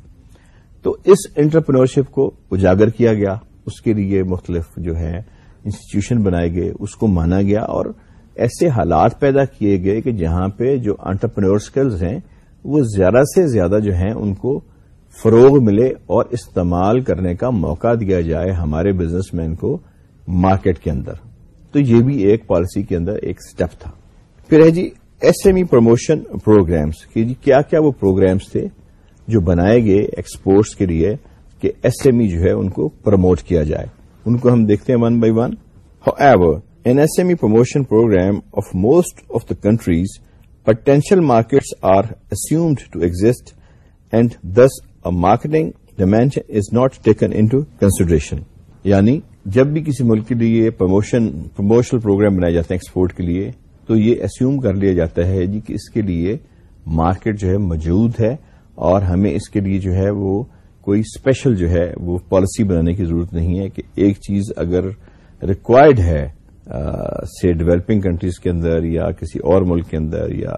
تو اس انٹرپرینورشپ کو اجاگر کیا گیا، اس کے لیے مختلف جو ہے انسٹیٹیوشن بنائے گئے، اس کو مانا گیا اور ایسے حالات پیدا کیے گئے کہ جہاں پہ جو انٹرپرینور اسکلز ہیں، وہ زیادہ سے زیادہ جو ہیں، ان کو فروغ ملے اور استعمال کرنے کا موقع دیا جائے ہمارے بزنس مین کو مارکیٹ کے اندر۔ تو یہ بھی ایک پالیسی کے اندر ایک سٹیپ تھا۔ پھر ہے جی S M E promotion programmes کہ جی کیا کیا وہ پروگرامس تھے جو بنائے گئے ایکسپورٹس کے لیے کہ ایس ایم ای جو ہے ان کو پروموٹ کیا جائے۔ ان کو ہم دیکھتے ہیں one by one ever an S M E promotion programme of most of the countries potential markets are assumed to exist and this marketing dimension is not taken into consideration یعنی جب بھی کسی ملک کے لیے پروموشن پروموشنل پروگرام بنائے جاتے ہیں export کے لیے، تو یہ ایسیوم کر لیا جاتا ہے جی کہ اس کے لیے مارکیٹ جو ہے موجود ہے اور ہمیں اس کے لیے جو ہے وہ کوئی اسپیشل جو ہے وہ پالیسی بنانے کی ضرورت نہیں ہے کہ ایک چیز اگر ریکوائرڈ ہے سے ڈیولپنگ کنٹریز کے اندر یا کسی اور ملک کے اندر یا،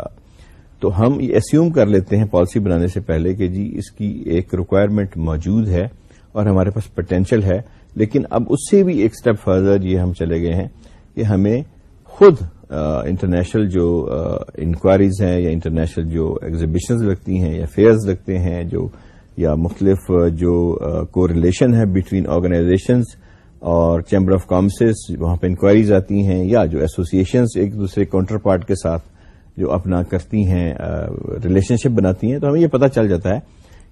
تو ہم یہ ایسیوم کر لیتے ہیں پالیسی بنانے سے پہلے کہ جی اس کی ایک ریکوائرمنٹ موجود ہے اور ہمارے پاس پوٹینشیل ہے۔ لیکن اب اس سے بھی ایک اسٹیپ فردر یہ ہم چلے گئے ہیں کہ ہمیں خود انٹرنیشنل جو انکوائریز ہیں یا انٹرنیشنل جو ایگزیبیشنز لگتی ہیں یا فیئرز لگتے ہیں جو، یا مختلف جو کو ریلیشن ہے بٹوین آرگنائزیشنز اور چیمبر آف کامسز وہاں پہ انکوائریز آتی ہیں یا جو ایسوسیشنز ایک دوسرے کاؤنٹر پارٹ کے ساتھ جو اپنا کرتی ہیں ریلیشن شپ بناتی ہیں، تو ہمیں یہ پتا چل جاتا ہے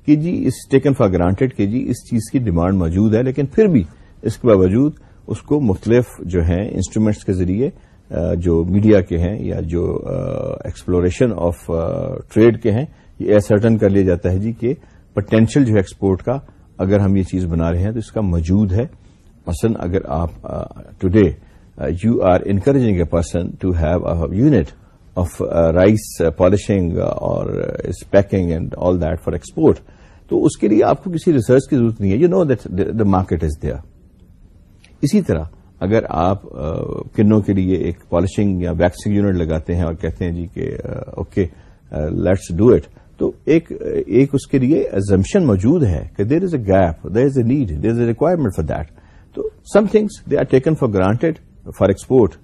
کہ جی اس ٹیکن فار گرانٹیڈ کہ جی اس چیز کی ڈیمانڈ موجود ہے، لیکن پھر بھی اس کے باوجود اس کو مختلف جو ہیں انسٹرومینٹس کے ذریعے جو میڈیا کے ہیں یا جو ایکسپلوریشن آف ٹریڈ کے ہیں، یہ ایسرٹن کر لیا جاتا ہے جی کہ پوٹینشیل جو ہے ایکسپورٹ کا، اگر ہم یہ چیز بنا رہے ہیں تو اس کا موجود ہے۔ مثلاً اگر آپ today you are encouraging a person to have a unit of rice polishing اور packing and all that for export تو اس کے لیے آپ کو کسی ریسرچ کی ضرورت نہیں ہے. You know that the market is there اسی طرح اگر آپ کنوں کے لیے ایک پالشنگ یا ویکسنگ یونٹ لگاتے ہیں اور کہتے ہیں جی کہ اوکے لیٹس ڈو اٹ تو ایک ایک اس کے لیے ایزمپشن موجود ہے کہ there is a gap there is a need there is a requirement for that تو some things they are taken for granted for export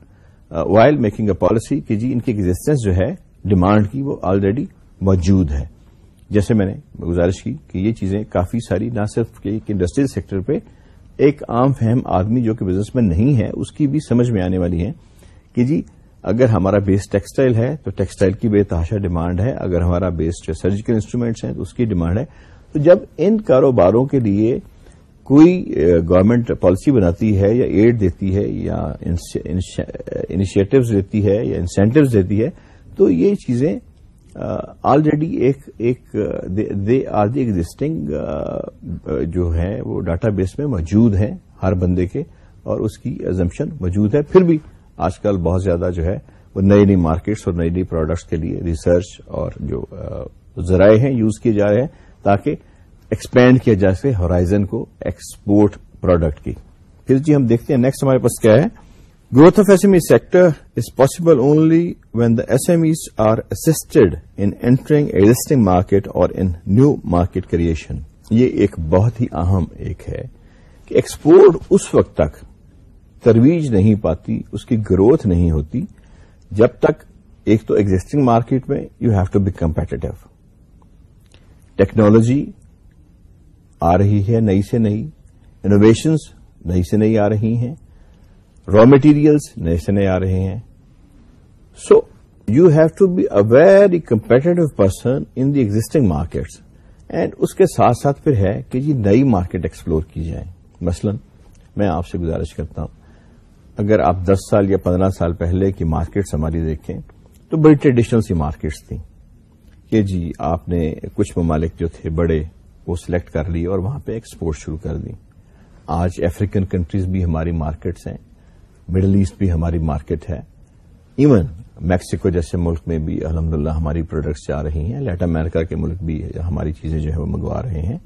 while making a policy کہ جی ان کی ایگزٹینس جو ہے ڈیمانڈ کی وہ آلریڈی موجود ہے. جیسے میں نے گزارش کی کہ یہ چیزیں کافی ساری نہ صرف ایک انڈسٹریل سیکٹر پہ ایک عام فہم آدمی جو کہ بزنس میں نہیں ہے، اس کی بھی سمجھ میں آنے والی ہے کہ جی اگر ہمارا بیس ٹیکسٹائل ہے تو ٹیکسٹائل کی بے تحاشا ڈیمانڈ ہے، اگر ہمارا بیس سرجیکل انسٹرومینٹس ہیں تو اس کی ڈیمانڈ ہے۔ تو جب ان کاروباروں کے لیے کوئی گورنمنٹ پالیسی بناتی ہے یا ایڈ دیتی ہے یا انیشیٹوز دیتی ہے یا انسینٹوز دیتی ہے، تو یہ چیزیں آلریڈی ایک ایک، دے آر دی ایگزٹنگ جو ہے وہ ڈاٹا بیس میں موجود ہیں ہر بندے کے اور اس کی ایزمپشن موجود ہے۔ پھر بھی آج کل بہت زیادہ جو ہے وہ نئی نئی مارکیٹس اور نئی نئی پروڈکٹس کے لیے ریسرچ اور جو ذرائع ہیں یوز کیے جا رہے ہیں تاکہ ایکسپینڈ کیا جا سکے ہورائزن کو ایکسپورٹ پروڈکٹ کی۔ پھر جی ہم دیکھتے ہیں نیکسٹ ہمارے پاس کیا ہے؟ Growth of S M E sector is possible only when the S M Es are assisted in entering existing market اور ان نیو مارکیٹ کریشن یہ ایک بہت ہی اہم ایک ہے کہ ایکسپورٹ اس وقت تک ترویج نہیں پاتی اس کی گروتھ نہیں ہوتی جب تک ایک تو ایگزٹنگ مارکیٹ میں you have to be competitive technology آ رہی ہے نئی سے نئی انوویشنز نئی سے نئی آ رہی ہیں را مٹیریلس نئے سے نئے آ رہے ہیں۔ So you have to be a very competitive person in the existing markets and اس کے ساتھ ساتھ پھر ہے کہ جی نئی مارکیٹ ایکسپلور کی جائے مثلا، میں آپ سے گزارش کرتا ہوں۔ اگر آپ دس سال یا پندرہ سال پہلے کی مارکیٹس ہماری دیکھیں، تو بڑی ٹریڈیشنل سی مارکیٹس تھیں۔ کہ جی آپ نے کچھ ممالک جو تھے بڑے، وہ سلیکٹ کر لی اور وہاں پہ ایکسپورٹ شروع کر دی۔ آج افریقن کنٹریز بھی ہماری مارکیٹس ہیں۔ مڈل ایسٹ بھی ہماری مارکیٹ ہے۔ ایون میکسیکو جیسے ملک میں بھی الحمد ہماری پروڈکٹس جا رہی ہیں لیٹن امریکہ کے ملک بھی ہماری چیزیں جو ہے وہ منگوا رہے ہیں۔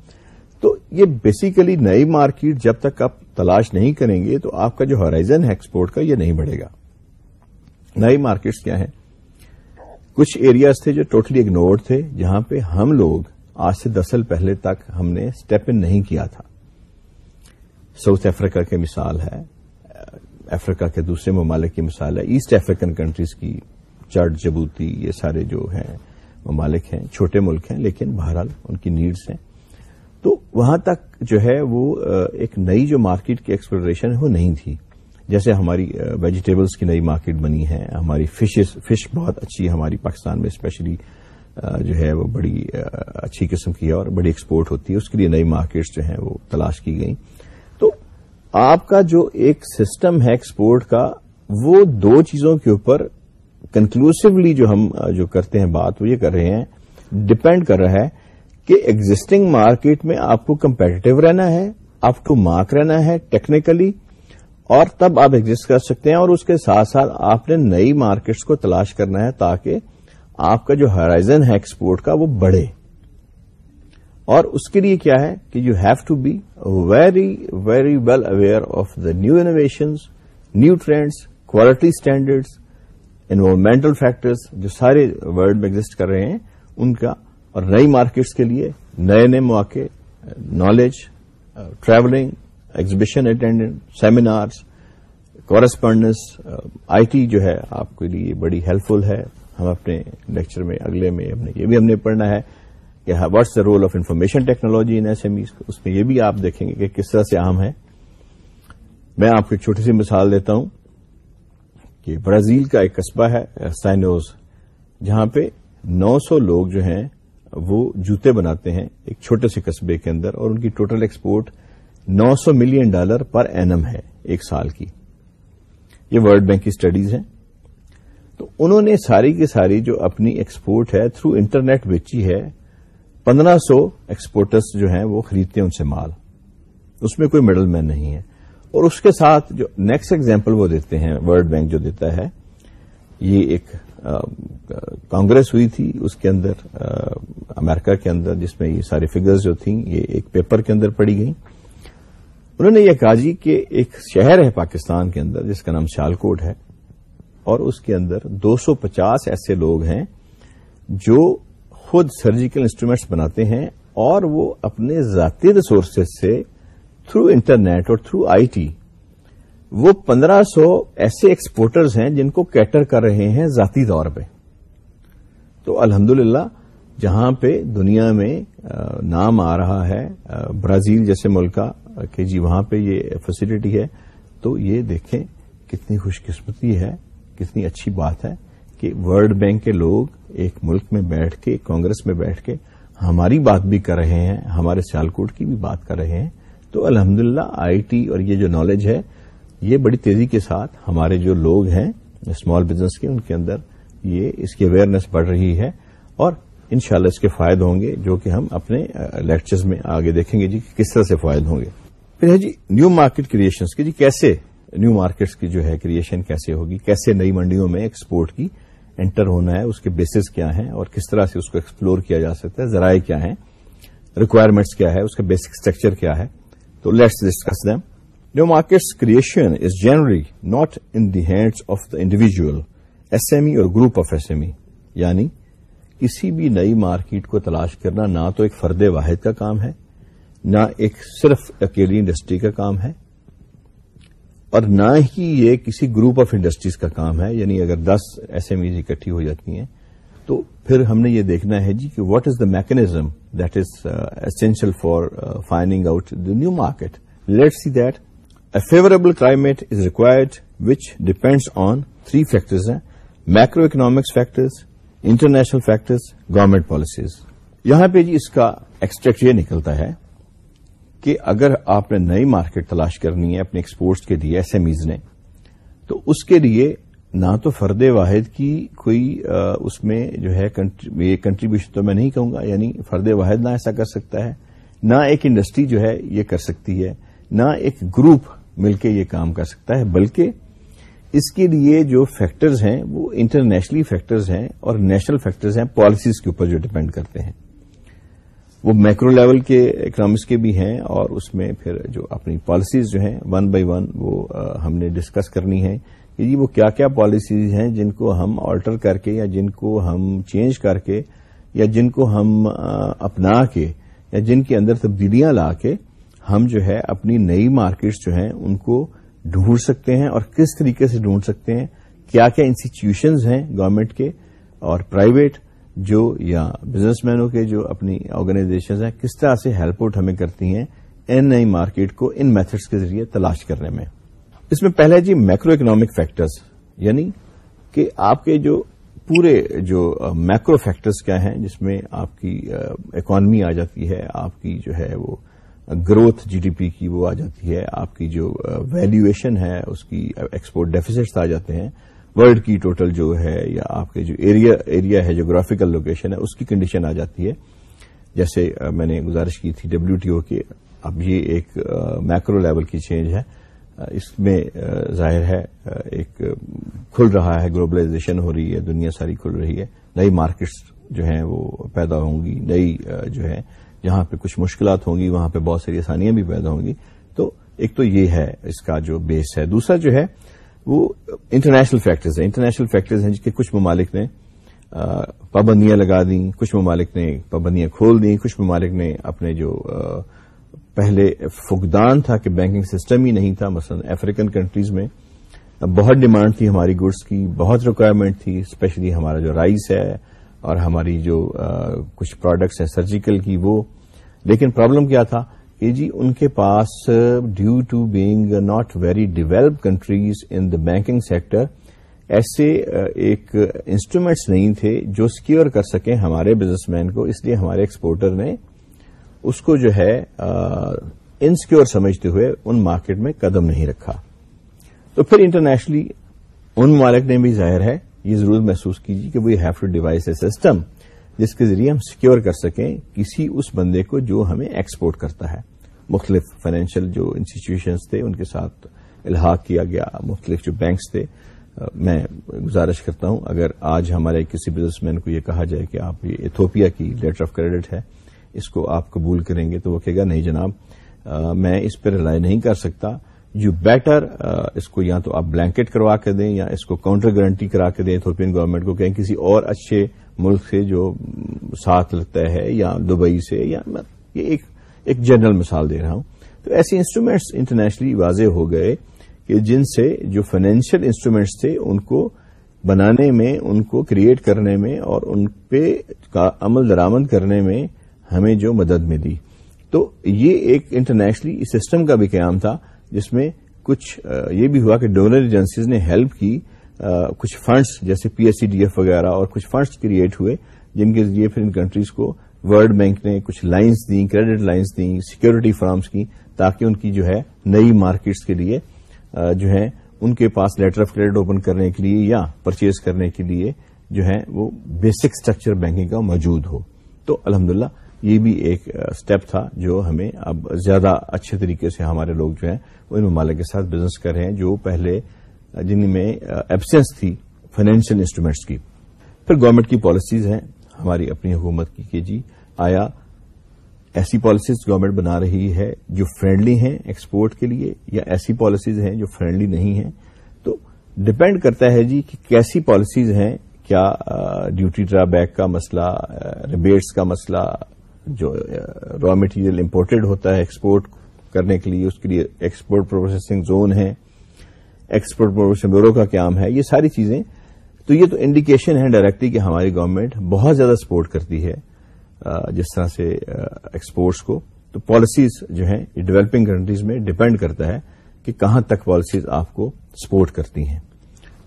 تو یہ بیسیکلی نئی مارکیٹ جب تک آپ تلاش نہیں کریں گے تو آپ کا جو ہرائزن ہے ایکسپورٹ کا یہ نہیں بڑھے گا۔ نئی مارکیٹس کیا ہیں؟ کچھ ایریاز تھے جو ٹوٹلی اگنورڈ تھے، جہاں پہ ہم لوگ آج سے دس سال پہلے تک ہم نے اسٹیپ ان نہیں کیا تھا۔ ساؤتھ افریقہ کی مثال ہے افریقہ کے دوسرے ممالک کی مثال ہے ایسٹ افریقن کنٹریز کی چرڈ جبوتی، یہ سارے جو ہیں، ممالک ہیں، چھوٹے ملک ہیں، لیکن بہرحال ان کی نیڈز ہیں۔ تو وہاں تک جو ہے وہ ایک نئی جو مارکیٹ کی ایکسپلوریشن ہے، وہ نہیں تھی۔ جیسے ہماری ویجیٹیبلس کی نئی مارکیٹ بنی ہے، ہماری فشز فش بہت اچھی ہماری پاکستان میں اسپیشلی جو ہے وہ بڑی اچھی قسم کی ہے اور بڑی ایکسپورٹ ہوتی ہے۔ اس کے لیے نئی مارکیٹس جو ہیں وہ تلاش کی گئی آپ کا جو ایک سسٹم ہے ایکسپورٹ کا، وہ دو چیزوں کے اوپر کنکلوسولی جو ہم، جو کرتے ہیں بات، وہ یہ کر رہے ہیں ڈپینڈ کر رہا ہے کہ ایگزٹنگ مارکیٹ میں آپ کو کمپیٹیو رہنا ہے آپ ٹو مارک رہنا ہے ٹیکنیکلی اور تب آپ ایگزٹ کر سکتے ہیں اور اس کے ساتھ ساتھ آپ نے نئی مارکیٹس کو تلاش کرنا ہے تاکہ آپ کا جو ہرائزن ہے ایکسپورٹ کا وہ بڑھے۔ اور اس کے لیے کیا ہے کہ you have to be very very well aware of the new innovations new trends quality standards environmental factors جو سارے ورلڈ میں ایگزٹ کر رہے ہیں، ان کا اور نئی مارکیٹس کے لیے نئے نئے مواقع knowledge travelling exhibition attendant seminars correspondence I T جو ہے آپ کے لیے بڑی ہیلپ فل ہے۔ ہم اپنے لیکچر میں، اگلے میں اپنے یہ بھی ہم نے پڑھنا ہے۔ کہ what's the role of information technology in S M Es اس میں یہ بھی آپ دیکھیں گے کہ کس طرح سے عام ہے میں آپ کو ایک چھوٹی سی مثال دیتا ہوں کہ برازیل کا ایک قصبہ ہے، سائنوز، جہاں پہ نو سو لوگ جو ہیں، وہ جوتے بناتے ہیں ایک چھوٹے سے قصبے کے اندر اور ان کی ٹوٹل ایکسپورٹ نو سو ملین ڈالر پر اینم ہے ایک سال کی۔ یہ ورلڈ بینک کی اسٹڈیز ہیں۔ تو انہوں نے ساری کی ساری جو اپنی ایکسپورٹ ہے تھرو انٹرنیٹ بیچی ہے پندرہ سو ایکسپورٹرس جو ہیں وہ خریدتے ہیں ان سے مال۔ اس میں کوئی مڈل مین نہیں ہے۔ اور اس کے ساتھ جو نیکسٹ ایگزامپل وہ دیتے ہیں ورلڈ بینک جو دیتا ہے، یہ ایک کانگریس ہوئی تھی اس کے اندر امریکہ کے اندر، جس میں یہ ساری فگرز جو تھیں، یہ ایک پیپر کے اندر پڑی گئیں۔ انہوں نے یہ کہا جی کہ ایک شہر ہے پاکستان کے اندر، جس کا نام شالکوٹ ہے، اور اس کے اندر دو سو پچاس ایسے لوگ ہیں جو خود سرجیکل انسٹرومینٹس بناتے ہیں اور وہ اپنے ذاتی ریسورسز سے تھرو انٹرنیٹ اور تھرو آئی ٹی وہ پندرہ سو ایسے ایکسپورٹرز ہیں جن کو کیٹر کر رہے ہیں ذاتی طور پہ۔ تو الحمد جہاں پہ دنیا میں نام آ رہا ہے برازیل جیسے ملک کا کہ جی وہاں پہ یہ فیسلٹی ہے، تو یہ دیکھیں کتنی خوش قسمتی ہے، کتنی اچھی بات ہے۔ کہ ورلڈ بینک کے لوگ ایک ملک میں بیٹھ کے، کانگریس میں بیٹھ کے ہماری بات بھی کر رہے ہیں، ہمارے سیالکوٹ کی بھی بات کر رہے ہیں۔ تو الحمدللہ آئی ٹی اور یہ جو نالج ہے، یہ بڑی تیزی کے ساتھ ہمارے جو لوگ ہیں اسمال بزنس کے، ان کے اندر یہ، اس کی اویئرنیس بڑھ رہی ہے۔ اور انشاءاللہ اس کے فائد ہوں گے، جو کہ ہم اپنے لیکچرز میں آگے دیکھیں گے جی کس طرح سے فائد ہوں گے۔ پھر ہے جی نیو مارکیٹ کریشنس کی جی کیسے نیو مارکیٹس کی جو ہے کریشن کیسے ہوگی؟ کیسے نئی منڈیوں میں ایکسپورٹ کی انٹر ہونا ہے، اس کے بیسز کیا ہیں اور کس طرح سے اس کو ایکسپلور کیا جا سکتا ہے، ذرائع کیا ہیں ریکوائرمنٹس کیا ہے، اس کا بیسک اسٹرکچر کیا ہے۔ تو let's discuss them new markets creation is generally not in the hands of the individual S M E اور group of S M E یعنی کسی بھی نئی مارکیٹ کو تلاش کرنا نہ تو ایک فرد واحد کا کام ہے، نہ ایک صرف اکیلی انڈسٹری کا کام ہے۔ اور نہ ہی یہ کسی گروپ آف انڈسٹریز کا کام ہے یعنی اگر دس ایس ایم ایز اکٹھی ہو جاتی ہیں، تو پھر ہم نے یہ دیکھنا ہے جی کہ what is the mechanism that is essential for finding out the new market let see that a favourable climate is required which depends on three factors ہیں macro economics factors international factors government policies یہاں پہ جی اس کا extract یہ نکلتا ہے کہ اگر آپ نے نئی مارکیٹ تلاش کرنی ہے اپنے ایکسپورٹس کے لیے ایس ایم ایز نے، تو اس کے لیے نہ تو فرد واحد کی کوئی اس میں جو ہے یہ کنٹریبیوشن تو میں نہیں کہوں گا یعنی فرد واحد نہ ایسا کر سکتا ہے، نہ ایک انڈسٹری جو ہے یہ کر سکتی ہے، نہ ایک گروپ مل کے یہ کام کر سکتا ہے، بلکہ اس کے لیے جو فیکٹرز ہیں وہ انٹرنیشنلی فیکٹرز ہیں اور نیشنل فیکٹرز ہیں پالیسیز کے اوپر جو ڈپینڈ کرتے ہیں۔ وہ مائکرو لیول کے اکنامکس کے بھی ہیں اور اس میں پھر جو اپنی پالیسیز جو ہیں ون بائی ون وہ ہم نے ڈسکس کرنی ہے کہ جی وہ کیا کیا پالیسیز ہیں جن کو ہم آلٹر کر کے یا جن کو ہم چینج کر کے یا جن کو ہم اپنا کے یا جن کے اندر تبدیلیاں لا کے ہم جو ہے اپنی نئی مارکیٹس جو ہیں ان کو ڈھونڈ سکتے ہیں اور کس طریقے سے ڈھونڈ سکتے ہیں، کیا کیا انسٹیٹیوشنز ہیں گورنمنٹ کے اور پرائیویٹ جو یا بزنس مینوں کے جو اپنی آرگنائزیشنز ہیں، کس طرح سے ہیلپ آؤٹ ہمیں کرتی ہیں ان نئی مارکیٹ کو، ان میتھڈس کے ذریعے تلاش کرنے میں۔ اس میں پہلے جی مائکرو اکنامک فیکٹرز یعنی کہ آپ کے جو پورے جو میکرو فیکٹرز کیا ہیں، جس میں آپ کی اکانمی آ جاتی ہے، آپ کی جو ہے وہ گروتھ جی ڈی پی کی وہ آ جاتی ہے، آپ کی جو ویلیویشن ہے، اس کی ایکسپورٹ ڈیفیسٹس آ جاتے ہیں۔ ورلڈ کی ٹوٹل جو ہے یا آپ کے جو ایریا ایریا ہے، جغرافیکل لوکیشن ہے، اس کی کنڈیشن آ جاتی ہے۔ جیسے میں نے گزارش کی تھی ڈبلو ٹی او کی۔ اب یہ ایک میکرو لیول کی چینج ہے۔ اس میں ظاہر ہے ایک کھل رہا ہے گلوبلائزیشن ہو رہی ہے، دنیا ساری کھل رہی ہے۔ نئی مارکیٹس جو ہیں وہ پیدا ہوں گی، نئی جو ہے جہاں پہ کچھ مشکلات ہوں گی، وہاں پہ بہت ساری آسانیاں بھی پیدا ہوں گی۔ تو ایک تو یہ ہے، اس کا جو بیس ہے۔ دوسرا جو ہے وہ انٹرنیشنل فیکٹرز ہیں۔ انٹرنیشنل فیکٹرز ہیں جس کے کچھ ممالک نے پابندیاں لگا دیں، کچھ ممالک نے پابندیاں کھول دیں، کچھ ممالک نے اپنے جو پہلے فقدان تھا کہ بینکنگ سسٹم ہی نہیں تھا، مثلا افریقن کنٹریز میں بہت ڈیمانڈ تھی ہماری گڈس کی، بہت ریکوائرمنٹ تھی اسپیشلی ہمارا جو رائس ہے اور ہماری جو کچھ پروڈکٹس ہیں سرجیکل کی وہ۔ لیکن پرابلم کیا تھا؟ کہ جی ان کے پاس due to being not very develop countries in the banking sector ایسے uh, ایک انسٹرومینٹس نہیں تھے جو سکیور کر سکیں ہمارے بزنس مین کو، اس لیے ہمارے ایکسپورٹر نے اس کو جو ہے uh, انسکیور سمجھتے ہوئے ان مارکیٹ میں قدم نہیں رکھا۔ تو پھر انٹرنیشنلی ان ممالک نے بھی ظاہر ہے، یہ ضرور محسوس کیجیے کہ we have to devise a system جس کے ذریعے ہم سیکیور کر سکیں کسی اس بندے کو جو ہمیں ایکسپورٹ کرتا ہے۔ مختلف فائنینشیل جو انسٹیٹیوشنس تھے، ان کے ساتھ الحاق کیا گیا۔ مختلف جو بینکس تھے، میں گزارش کرتا ہوں، اگر آج ہمارے کسی بزنس مین کو یہ کہا جائے کہ آپ یہ ایتھوپیا کی لیٹر آف کریڈٹ ہے، اس کو آپ قبول کریں گے تو وہ کہے گا، نہیں جناب میں اس پہ رلائی نہیں کر سکتا۔ یو بیٹر uh, اس کو یا تو آپ بلینکٹ کروا کے دیں یا اس کو کاؤنٹر گارنٹی کرا کے دیں ایتھوپین گورنمنٹ کو کہیں کسی اور اچھے ملک سے جو ساتھ لگتا ہے یا دبئی سے یا یہ ایک ایک جنرل مثال دے رہا ہوں۔ تو ایسے انسٹرومینٹس انٹرنیشنلی واضح ہو گئے کہ جن سے جو فائنینشیل انسٹرومینٹس تھے ان کو بنانے میں، ان کو کریٹ کرنے میں اور ان پہ عمل درامد کرنے میں ہمیں جو مدد ملی۔ تو یہ ایک انٹرنیشنلی سسٹم کا بھی قیام تھا۔ جس میں کچھ یہ بھی ہوا کہ ڈونر ایجنسیز نے ہیلپ کی کچھ فنڈس جیسے P S C D F وغیرہ اور کچھ فنڈس کریٹ ہوئے، جن کے ذریعے پھر ان کنٹریز کو ورلڈ بینک نے کچھ لائنس دیں کریڈٹ لائنس دیں سیکورٹی فرامس کی، تاکہ ان کی جو ہے نئی مارکیٹس کے لیے جو ہے ان کے پاس لیٹر آف کریڈٹ اوپن کرنے کے لیے یا پرچیز کرنے کے لیے جو ہے وہ بیسک اسٹرکچر بینکنگ کا موجود ہو۔ تو الحمدللہ یہ بھی ایک اسٹیپ تھا جو ہمیں اب زیادہ اچھے طریقے سے ہمارے لوگ جو ہیں، وہ ان ممالک کے ساتھ بزنس کر رہے ہیں، جو پہلے جن میں ایبسینس تھی فائنینشیل انسٹرومینٹس کی۔ پھر گورنمنٹ کی پالیسیز ہیں۔ ہماری اپنی حکومت کی کہ جی آیا ایسی پالیسیز گورنمنٹ بنا رہی ہے جو فرینڈلی ہیں ایکسپورٹ کے لیے، یا ایسی پالیسیز ہیں جو فرینڈلی نہیں ہیں۔ تو ڈپینڈ کرتا ہے جی کہ کیسی پالیسیز ہیں، کیا ڈیوٹی ڈرا بیک کا مسئلہ ریبیٹس کا مسئلہ جو را مٹیریل امپورٹڈ ہوتا ہے ایکسپورٹ کرنے کے لیے، اس کے لیے ایکسپورٹ پروسیسنگ زون ہے ایکسپورٹ پروموشن بیورو کا قیام ہے، یہ ساری چیزیں۔ تو یہ تو انڈیکیشن ہے ڈائریکٹلی کہ ہماری گورنمنٹ بہت زیادہ سپورٹ کرتی ہے uh, جس طرح سے uh, ایکسپورٹس کو۔ تو پالیسیز جو ہیں، یہ ڈیولپنگ کنٹریز میں ڈپینڈ کرتا ہے کہ کہاں تک پالیسیز آپ کو سپورٹ کرتی ہیں۔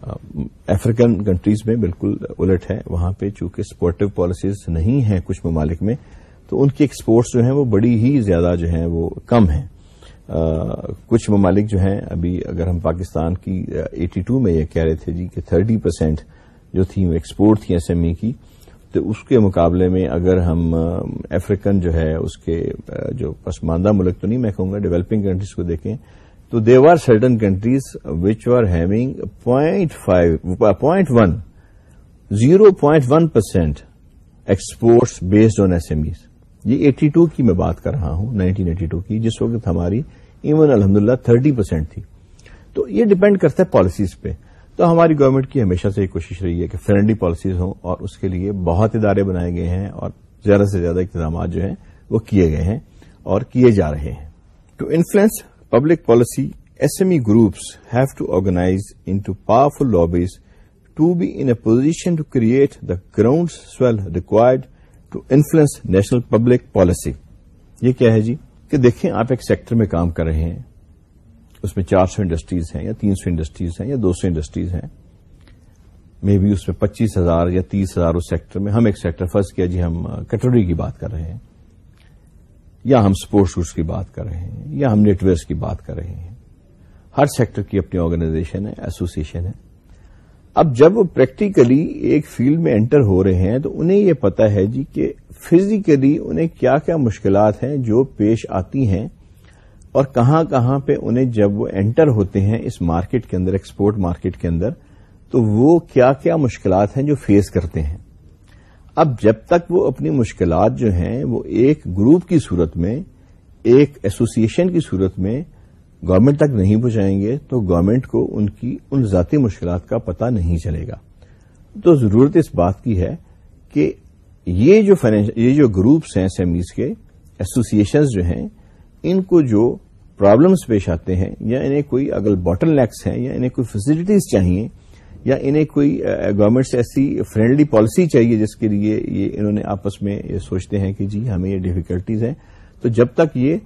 uh, افریقن کنٹریز میں بالکل الٹ ہے، وہاں پہ چونکہ سپورٹو پالیسیز نہیں ہیں کچھ ممالک میں تو ان کی ایکسپورٹس جو ہیں وہ بڑی ہی زیادہ جو ہیں وہ کم ہیں۔ کچھ ممالک جو ہیں، ابھی اگر ہم پاکستان کی ایٹی ٹو میں یہ کہہ رہے تھے جی کہ تھرٹی پرسینٹ جو تھی وہ ایکسپورٹ تھی ایس ایم ای کی، تو اس کے مقابلے میں اگر ہم افریقن جو ہے، اس کے جو پسماندہ ملک تو نہیں، میں کہوں گا ڈیولپنگ کنٹریز کو دیکھیں، تو they are certain countries which are having point five point one zero point one percent exports based on S M Es یہ ایٹی ٹو کی میں بات کر رہا ہوں نائنٹین ایٹی ٹو کی، جس وقت ہماری ایون الحمد للہ تھرٹی پرسینٹ تھی۔ تو یہ ڈپینڈ کرتا ہے پالیسیز پہ۔ تو ہماری گورنمنٹ کی ہمیشہ سے یہ کوشش رہی ہے کہ فرینڈلی پالیسیز ہوں اور اس کے لیے بہت ادارے بنائے گئے ہیں اور زیادہ سے زیادہ اقتدامات جو ہیں وہ کیے گئے ہیں اور کیے جا رہے ہیں۔ To influence public policy S M E groups have to organise into powerful lobbies to be in a position to create the ground swell required to influence national public policy یہ کیا ہے جی؟ کہ دیکھیں آپ ایک سیکٹر میں کام کر رہے ہیں، اس میں چار سو انڈسٹریز ہیں یا تین سو انڈسٹریز ہیں یا دو سو انڈسٹریز ہیں مے بی اس میں پچیس ہزار یا تیس ہزار اس سیکٹر میں ہم ایک سیکٹر فرض کیا جی ہم کٹوری کی بات کر رہے ہیں، یا ہم سپورٹس شوٹس کی بات کر رہے ہیں، یا ہم نیٹ ویئرس کی بات کر رہے ہیں۔ ہر سیکٹر کی اپنی آرگنائزیشن ہے ایسوسیشن ہے۔ اب جب وہ پریکٹیکلی ایک فیلڈ میں انٹر ہو رہے ہیں تو انہیں یہ پتا ہے جی کہ فزیکلی انہیں کیا کیا مشکلات ہیں جو پیش آتی ہیں اور کہاں کہاں پہ انہیں جب وہ انٹر ہوتے ہیں اس مارکیٹ کے اندر ایکسپورٹ مارکیٹ کے اندر، تو وہ کیا کیا مشکلات ہیں جو فیس کرتے ہیں۔ اب جب تک وہ اپنی مشکلات جو ہیں وہ ایک گروپ کی صورت میں، ایک ایسوسیشن کی صورت میں گورنمنٹ تک نہیں پہنچائیں گے تو گورنمنٹ کو ان کی ان ذاتی مشکلات کا پتہ نہیں چلے گا۔ تو ضرورت اس بات کی ہے کہ یہ جو یہ جو گروپس ہیں ایس کے ایسوسیشنز جو ہیں، ان کو جو پرابلمس پیش آتے ہیں یا انہیں کوئی اگر باٹل لیکس ہیں یا انہیں کوئی فیسلٹیز چاہیے یا انہیں کوئی گورنمنٹ سے ایسی فرینڈلی پالیسی چاہیے جس کے لیے یہ انہوں نے آپس میں یہ سوچتے ہیں کہ جی ہمیں یہ ڈفیکلٹیز ہیں۔ تو جب تک یہ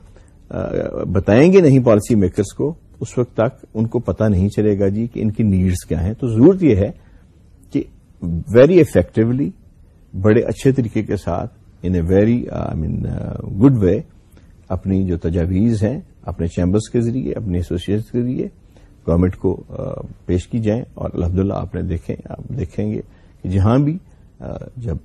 بتائیں گے نہیں پالیسی میکرز کو، اس وقت تک ان کو پتا نہیں چلے گا جی کہ ان کی نیڈس کیا ہیں۔ تو ضرورت یہ ہے کہ ویری افیکٹولی بڑے اچھے طریقے کے ساتھ ان a very I main good way اپنی جو تجاویز ہیں، اپنے چیمبرس کے ذریعے اپنے ایسوسیشن کے ذریعے گورنمنٹ کو پیش کی جائیں۔ اور الحمدللہ آپ نے دیکھیں، آپ دیکھیں گے کہ جہاں بھی جب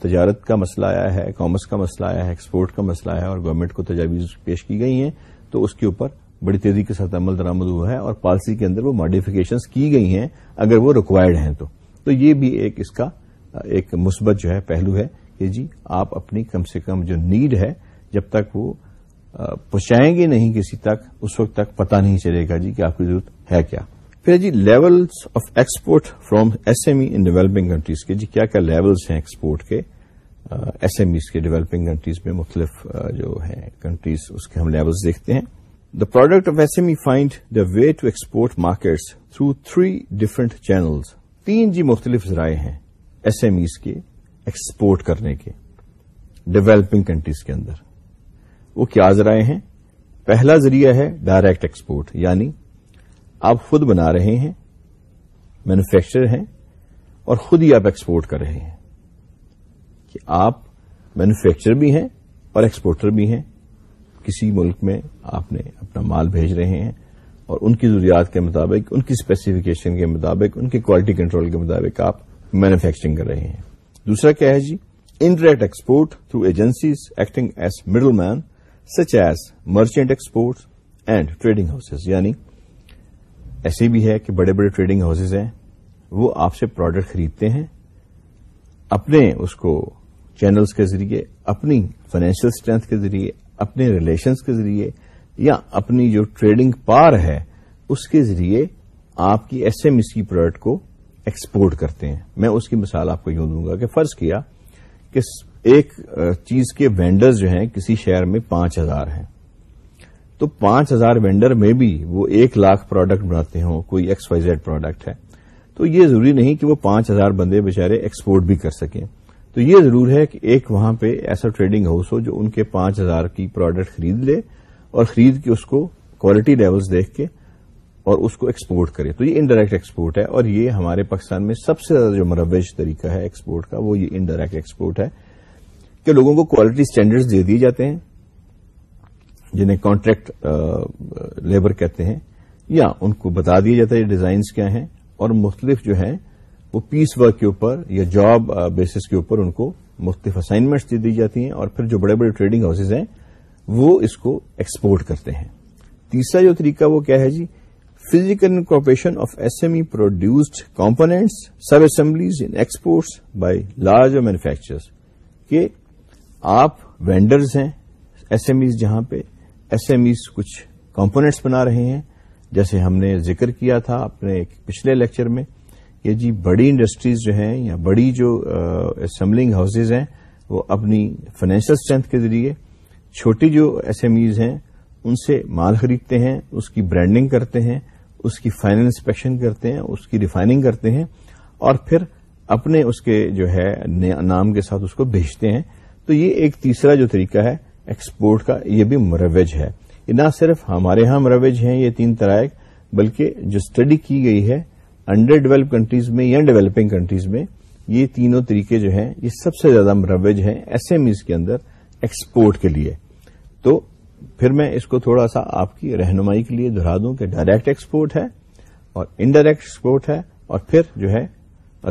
تجارت کا مسئلہ آیا ہے کامرس کا مسئلہ آیا ہے ایکسپورٹ کا مسئلہ آیا ہے اور گورنمنٹ کو تجاویز پیش کی گئی ہیں، تو اس کے اوپر بڑی تیزی کے ساتھ عمل درآمد ہوا ہے اور پالیسی کے اندر وہ ماڈیفکیشنز کی گئی ہیں، اگر وہ ریکوائرڈ ہیں تو۔ تو یہ بھی ایک اس کا ایک مثبت جو ہے پہلو ہے کہ جی آپ اپنی کم سے کم جو نیڈ ہے، جب تک وہ پہنچائیں گے نہیں کسی تک، اس وقت تک پتا نہیں چلے گا جی کہ آپ کی ضرورت ہے کیا۔ پھر جی levels of export from S M E in developing countries کے جی کیا کیا لیولس ہیں ایکسپورٹ کے؟ ایس ایم ایز کے ڈیولپنگ کنٹریز میں مختلف جو ہیں کنٹریز اس کے ہم لیولس دیکھتے ہیں۔ The product of S M E find the way to export markets through three different channels تین جی مختلف ذرائع ہیں ایس ایم ایز کے ایکسپورٹ کرنے کے ڈیولپنگ کنٹریز کے اندر۔ وہ کیا ذرائع ہیں؟ پہلا ذریعہ ہے ڈائریکٹ ایکسپورٹ یعنی آپ خود بنا رہے ہیں مینوفیکچر ہیں اور خود ہی آپ ایکسپورٹ کر رہے ہیں۔ کہ آپ مینوفیکچر بھی ہیں اور ایکسپورٹر بھی ہیں۔ کسی ملک میں آپ نے اپنا مال بھیج رہے ہیں اور ان کی ضروریات کے مطابق، ان کی اسپیسیفکیشن کے مطابق، ان کی کوالٹی کنٹرول کے مطابق آپ مینوفیکچرنگ کر رہے ہیں۔ دوسرا کیا ہے جی؟ Indirect export through agencies acting as middleman such as merchant export and trading houses یعنی ایسے بھی ہے کہ بڑے بڑے ٹریڈنگ ہاؤسز ہیں، وہ آپ سے پروڈکٹ خریدتے ہیں، اپنے اس کو چینلز کے ذریعے، اپنی فائنینشیل اسٹرینتھ کے ذریعے، اپنے ریلیشنز کے ذریعے، یا اپنی جو ٹریڈنگ پار ہے، اس کے ذریعے آپ کی ایس ایم ایس کی پروڈکٹ کو ایکسپورٹ کرتے ہیں۔ میں اس کی مثال آپ کو یوں دوں گا کہ فرض کیا کہ ایک چیز کے وینڈرز جو ہیں، کسی شہر میں پانچ ہزار ہیں۔ تو پانچ ہزار وینڈر میں بھی وہ ایک لاکھ پروڈکٹ بناتے ہوں، کوئی ایکس وائی زیڈ پروڈکٹ ہے۔ تو یہ ضروری نہیں کہ وہ پانچ ہزار بندے بےچارے ایکسپورٹ بھی کر سکیں۔ تو یہ ضرور ہے کہ ایک وہاں پہ ایسا ٹریڈنگ ہاؤس ہو جو ان کے پانچ ہزار کی پروڈکٹ خرید لے اور خرید کے اس کو کوالٹی لیولز دیکھ کے اور اس کو ایکسپورٹ کرے۔ تو یہ انڈائریکٹ ایکسپورٹ ہے اور یہ ہمارے پاکستان میں سب سے زیادہ جو مروج طریقہ ہے ایکسپورٹ کا، وہ یہ انڈائریکٹ ایکسپورٹ ہے کہ لوگوں کو کوالٹی اسٹینڈرڈز دے دیے جاتے ہیں۔ جنہیں کانٹریکٹ لیبر کہتے ہیں، یا ان کو بتا دیا جاتا ہے یہ ڈیزائنز کیا ہیں، اور مختلف جو ہیں، وہ پیس ورک کے اوپر یا جاب بیسس کے اوپر ان کو مختلف اسائنمنٹس دی جاتی ہیں، اور پھر جو بڑے بڑے ٹریڈنگ ہاؤسز ہیں، وہ اس کو ایکسپورٹ کرتے ہیں۔ تیسرا جو طریقہ وہ کیا ہے جی؟ Physical incorporation of S M E produced components sub assemblies in exports by large manufacturers کہ آپ وینڈرز ہیں ایس ایم ایز جہاں پہ ایس ایم ایز کچھ کمپونیٹس بنا رہے ہیں۔ جیسے ہم نے ذکر کیا تھا اپنے پچھلے لیکچر میں کہ جی بڑی انڈسٹریز جو ہیں یا بڑی جو اسمبلنگ ہاؤسز ہیں، وہ اپنی فائنینشیل اسٹرینتھ کے ذریعے چھوٹی جو ایس ایم ایز ہیں، ان سے مال خریدتے ہیں، اس کی برانڈنگ کرتے ہیں، اس کی فائنل انسپیکشن کرتے ہیں، اس کی ریفائننگ کرتے ہیں اور پھر اپنے اس کے جو ہے نام کے ساتھ اس کو بھیجتے ہیں۔ تو یہ ایک تیسرا جو طریقہ ہے ایکسپورٹ کا یہ بھی مروج ہے۔ یہ نہ صرف ہمارے ہاں مروج ہیں یہ تین طرائق، بلکہ جو اسٹڈی کی گئی ہے انڈر ڈیولپ کنٹریز میں یا ڈیولپنگ کنٹریز میں، یہ تینوں طریقے جو ہیں، یہ سب سے زیادہ مروج ہیں ایس ایم ایز کے اندر ایکسپورٹ کے لیے۔ تو پھر میں اس کو تھوڑا سا آپ کی رہنمائی کے لیے دہرا دوں کہ ڈائریکٹ ایکسپورٹ ہے اور انڈائریکٹ ایکسپورٹ ہے اور پھر جو ہے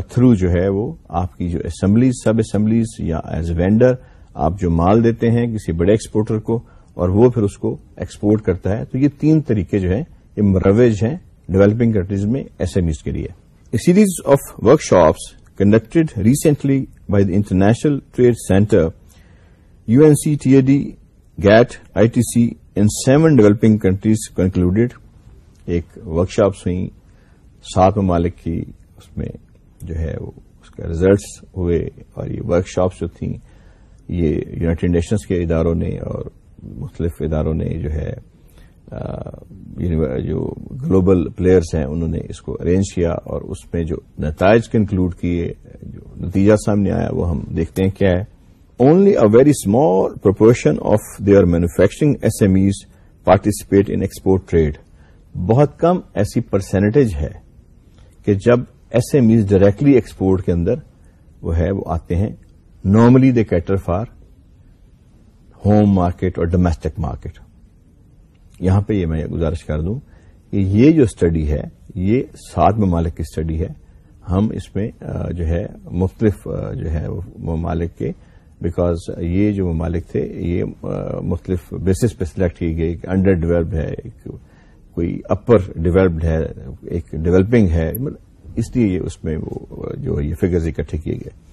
تھرو جو ہے وہ آپ کی جو اسمبلیز سب اسمبلیز یا ایز وینڈر آپ جو مال دیتے ہیں کسی بڑے ایکسپورٹر کو اور وہ پھر اس کو ایکسپورٹ کرتا ہے، تو یہ تین طریقے جو ہیں، یہ مروج ہیں ڈیولپنگ کنٹریز میں ایس ایم ایز کے لیے series of workshops conducted recently by the International Trade Centre U N C T A D GATT I T C in seven developing countries concluded ایک ورک شاپس ہوئی سات ممالک کی اس میں جو ہے وہ اس کا ریزلٹس ہوئے اور یہ ورک شاپس جو تھیں۔ یہ یونائٹڈ نیشنز کے اداروں نے اور مختلف اداروں نے جو ہے جو گلوبل پلیئرس ہیں، انہوں نے اس کو ارینج کیا اور اس میں جو نتائج کنکلوڈ کیے، جو نتیجہ سامنے آیا، وہ ہم دیکھتے ہیں کیا ہے۔ Only a very small proportion of their manufacturing S M Es participate in export trade بہت کم ایسی پرسینٹیج ہے کہ جب S M Es directly export کے اندر وہ ہے، وہ آتے ہیں normally they cater for home market اور ڈومیسٹک مارکیٹ یہاں پہ یہ میں گزارش کر دوں کہ یہ جو اسٹڈی ہے، یہ سات ممالک کی اسٹڈی ہے۔ ہم اس میں جو ہے، مختلف جو ہے، ممالک کے بیکاز یہ جو ممالک تھے، یہ مختلف بیسس پہ سلیکٹ کی گئی۔ انڈر ڈیولپڈ ہے کوئی اپر ڈیولپڈ ہے، ایک ڈیولپنگ ہے۔ مطلب اس لیے اس میں وہ، جو یہ فگرز اکٹھے کیے گئے۔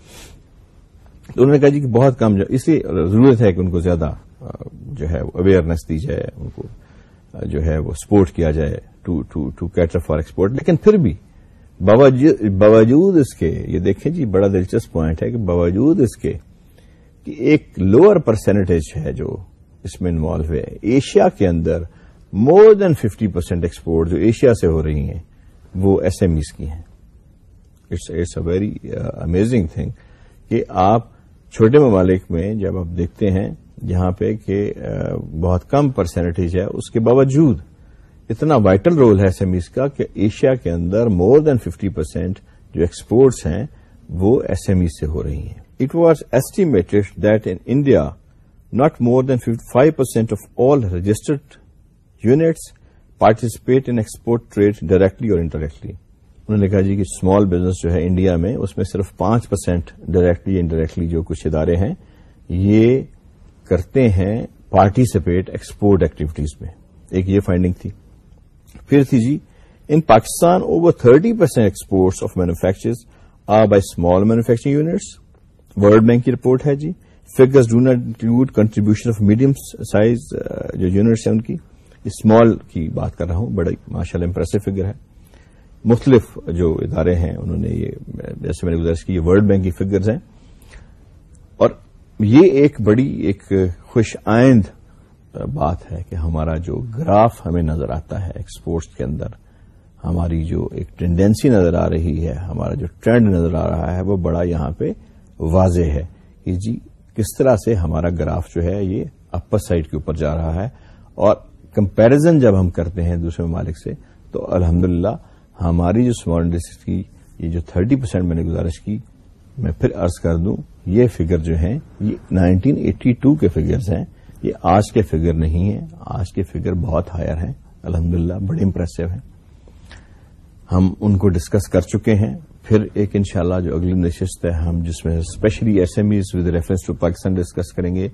تو انہوں نے کہا جی کہ بہت کم اس لیے ضرورت ہے کہ ان کو زیادہ جو ہے اویئرنیس دی جائے، ان کو جو ہے وہ سپورٹ کیا جائے to to to cater for export لیکن پھر بھی باوجود اس کے، یہ دیکھیں جی بڑا دلچسپ پوائنٹ ہے کہ باوجود اس کے کہ ایک لوور پرسینٹیج ہے جو اس میں انوالو ہے ایشیا کے اندر more than fifty percent export جو ایشیا سے ہو رہی ہیں، وہ ایس ایم ایز کی ہیں. It's a very amazing thing کہ آپ چھوٹے ممالک میں جب آپ دیکھتے ہیں جہاں پہ کہ بہت کم پرسنٹیج ہے، اس کے باوجود اتنا وائٹل رول ہے ایس کا کہ ایشیا کے اندر مور دین ففٹی پرسینٹ جو ایکسپورٹس ہیں، وہ ایس ایم ای سے ہو رہی ہیں۔ It was estimated that in India not more than fifty five percent of all registered units participate in export trade directly اور انڈائریکٹلی انہوں نے کہا جی کہ اسمال بزنس جو ہے انڈیا میں، اس میں صرف پانچ پرسینٹ ڈائریکٹلی انڈائریکٹلی جو کچھ ادارے ہیں، یہ کرتے ہیں پارٹیسپیٹ ایکسپورٹ ایکٹیویٹیز میں۔ ایک یہ فائنڈنگ تھی۔ پھر تھی جی in Pakistan over thirty percent exports of manufacturers are by small manufacturing units world bank کی رپورٹ ہے جی۔ Figures do not include contribution of medium size جو یونٹس ہیں ان کی۔ اسمال کی بات کر رہا ہوں، بڑا ماشاء اللہ امپریسو فگر ہے۔ مختلف جو ادارے ہیں، انہوں نے یہ، جیسے میں نے گزارش کی، یہ ورلڈ بینک کی فگرز ہیں۔ اور یہ ایک بڑی، ایک خوش آئند بات ہے کہ ہمارا جو گراف ہمیں نظر آتا ہے ایکسپورٹس کے اندر، ہماری جو ایک ٹینڈینسی نظر آ رہی ہے، ہمارا جو ٹرینڈ نظر آ رہا ہے، وہ بڑا یہاں پہ واضح ہے کہ جی کس طرح سے ہمارا گراف جو ہے، یہ اپر سائڈ کے اوپر جا رہا ہے۔ اور کمپیرزن جب ہم کرتے ہیں دوسرے ممالک سے، تو الحمد ہماری جو اسمال انڈسٹری کی یہ جو تھرٹی پرسینٹ میں نے گزارش کی، میں پھر ارض کر دوں، یہ فگر جو ہیں، یہ نائنٹین ایٹی ٹو کے فگرز ہیں۔ یہ آج کے فگر نہیں ہیں، آج کے فگر بہت ہائر ہیں۔ الحمد للہ بڑے امپریسو ہیں۔ ہم ان کو ڈسکس کر چکے ہیں۔ پھر ایک انشاءاللہ جو اگلی نشست ہے، ہم جس میں specially S M Es with reference to Pakistan discuss کریں گے،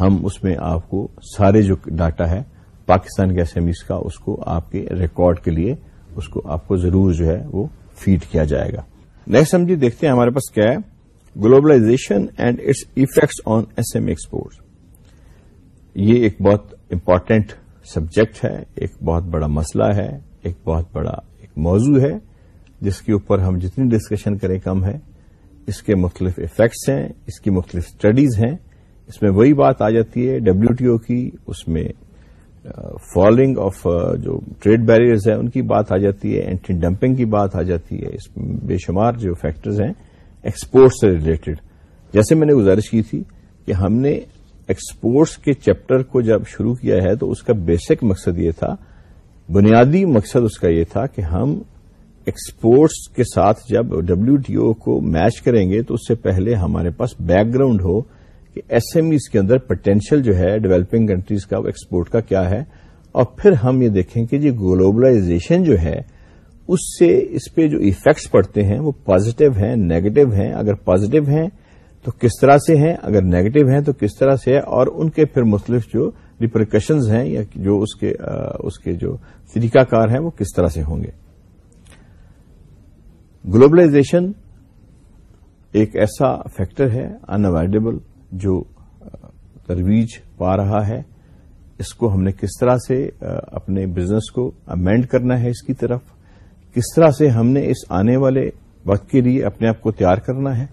ہم اس میں آپ کو سارے جو ڈاٹا ہے پاکستان کے ایس ایم ایز کا، اس کو آپ کے ریکارڈ کے لیے اس کو آپ کو ضرور جو ہے وہ فیڈ کیا جائے گا۔ نیکسٹ ہم جی دیکھتے ہیں ہمارے پاس کیا ہے؟ Globalisation and its effects on S M export یہ ایک بہت امپارٹینٹ سبجیکٹ ہے، ایک بہت بڑا مسئلہ ہے، ایک بہت بڑا ایک موضوع ہے، جس کے اوپر ہم جتنی ڈسکشن کریں کم ہے اس کے مختلف افیکٹس ہیں، اس کی مختلف اسٹڈیز ہیں۔ اس میں وہی بات آ جاتی ہے ڈبلو ٹی او کی، اس میں فالنگ آف جو ٹریڈ بیریئرز ہیں، ان کی بات آ جاتی ہے، اینٹی ڈمپنگ کی بات آ جاتی ہے۔ اس بے شمار جو فیکٹرز ہیں ایکسپورٹ سے ریلیٹڈ۔ جیسے میں نے گزارش کی تھی کہ ہم نے ایکسپورٹس کے چیپٹر کو جب شروع کیا ہے تو اس کا بیسک مقصد یہ تھا، بنیادی مقصد اس کا یہ تھا کہ ہم ایکسپورٹس کے ساتھ جب ڈبلو ٹی او کو میچ کریں گے تو اس سے پہلے ہمارے پاس بیک گراؤنڈ ہو۔ کہ ایس ایم ایز کے اندر پوٹینشیل جو ہے ڈیولپنگ کنٹریز کا ایکسپورٹ کا کیا ہے اور پھر ہم یہ دیکھیں کہ جی گلوبلائزیشن جو ہے اس سے اس پہ جو ایفیکٹس پڑتے ہیں وہ پازیٹو ہیں نیگیٹو ہیں. اگر پازیٹو ہیں تو کس طرح سے ہیں؟ اگر نیگیٹو ہیں تو کس طرح سے ہے اور ان کے پھر مختلف جو ریپریکشنز ہیں یا جو اس کے اس کے جو طریقہ کار ہیں وہ کس طرح سے ہوں گے؟ گلوبلائزیشن ایک ایسا فیکٹر ہے انوائڈیبل جو ترویج پا رہا ہے، اس کو ہم نے کس طرح سے اپنے بزنس کو امینڈ کرنا ہے اس کی طرف، کس طرح سے ہم نے اس آنے والے وقت کے لیے اپنے آپ کو تیار کرنا ہے،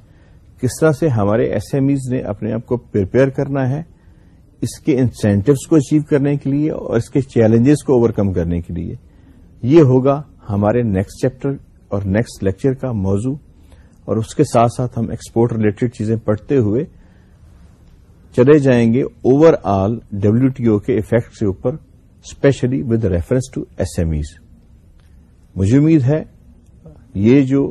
کس طرح سے ہمارے ایس ایم ایز نے اپنے آپ کو پریپیئر کرنا ہے، اس کے انسینٹوز کو اچیو کرنے کے لیے اور اس کے چیلنجز کو اوور کم کرنے کے لیے۔ یہ ہوگا ہمارے نیکسٹ چیپٹر اور نیکسٹ لیکچر کا موضوع، اور اس کے ساتھ ساتھ ہم ایکسپورٹ ریلیٹڈ چیزیں پڑھتے ہوئے چلے جائیں گے overall W T O کے افیکٹ کے اوپر specially with reference to S M Es مجھے امید ہے یہ جو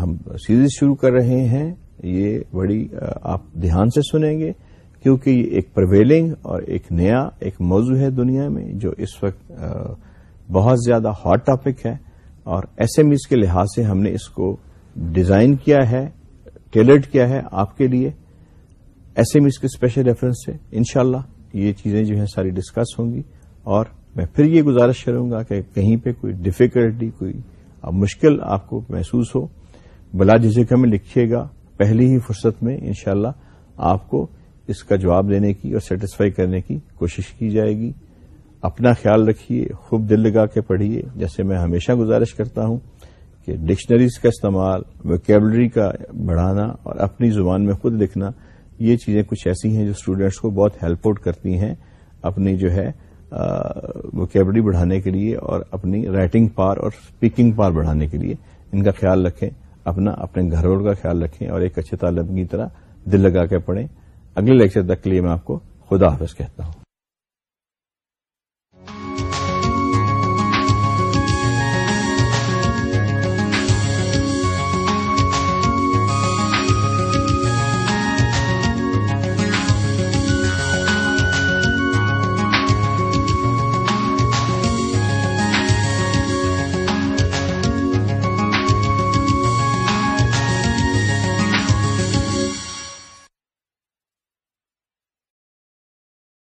ہم سیریز شروع کر رہے ہیں، یہ بڑی آپ دھیان سے سنیں گے، کیونکہ یہ ایک پرویلنگ اور ایک نیا ایک موضوع ہے دنیا میں، جو اس وقت بہت زیادہ ہاٹ ٹاپک ہے، اور ایس ایم ایز کے لحاظ سے ہم نے اس کو ڈیزائن کیا ہے ٹیلرڈ کیا ہے آپ کے لیے ایس ایم ایز کے اسپیشل ریفرنس سے انشاءاللہ یہ چیزیں جو ہیں ساری ڈسکس ہوں گی اور میں پھر یہ گزارش کروں گا کہ کہیں پہ کوئی ڈفیکلٹی کوئی مشکل آپ کو محسوس ہو، بلا جھجک ہمیں لکھیے گا۔ پہلی ہی فرصت میں انشاءاللہ آپ کو اس کا جواب دینے کی اور سیٹسفائی کرنے کی کوشش کی جائے گی۔ اپنا خیال رکھیے، خوب دل لگا کے پڑھیے۔ جیسے میں ہمیشہ گزارش کرتا ہوں کہ ڈکشنریز کا استعمال ویکیبلری کا بڑھانا اور اپنی زبان میں خود لکھنا یہ چیزیں کچھ ایسی ہیں جو اسٹوڈینٹس کو بہت ہیلپ آؤٹ کرتی ہیں اپنی جو ہے وکیبلری بڑھانے کے لیے اور اپنی رائٹنگ پار اور اسپیکنگ پار بڑھانے کے لیے۔ ان کا خیال رکھیں، اپنا، اپنے گھر والوں کا خیال رکھیں اور ایک اچھے طالب کی طرح دل لگا کے پڑھیں۔ اگلے لیکچر تک کے لیے میں آپ کو خدا حافظ کہتا ہوں۔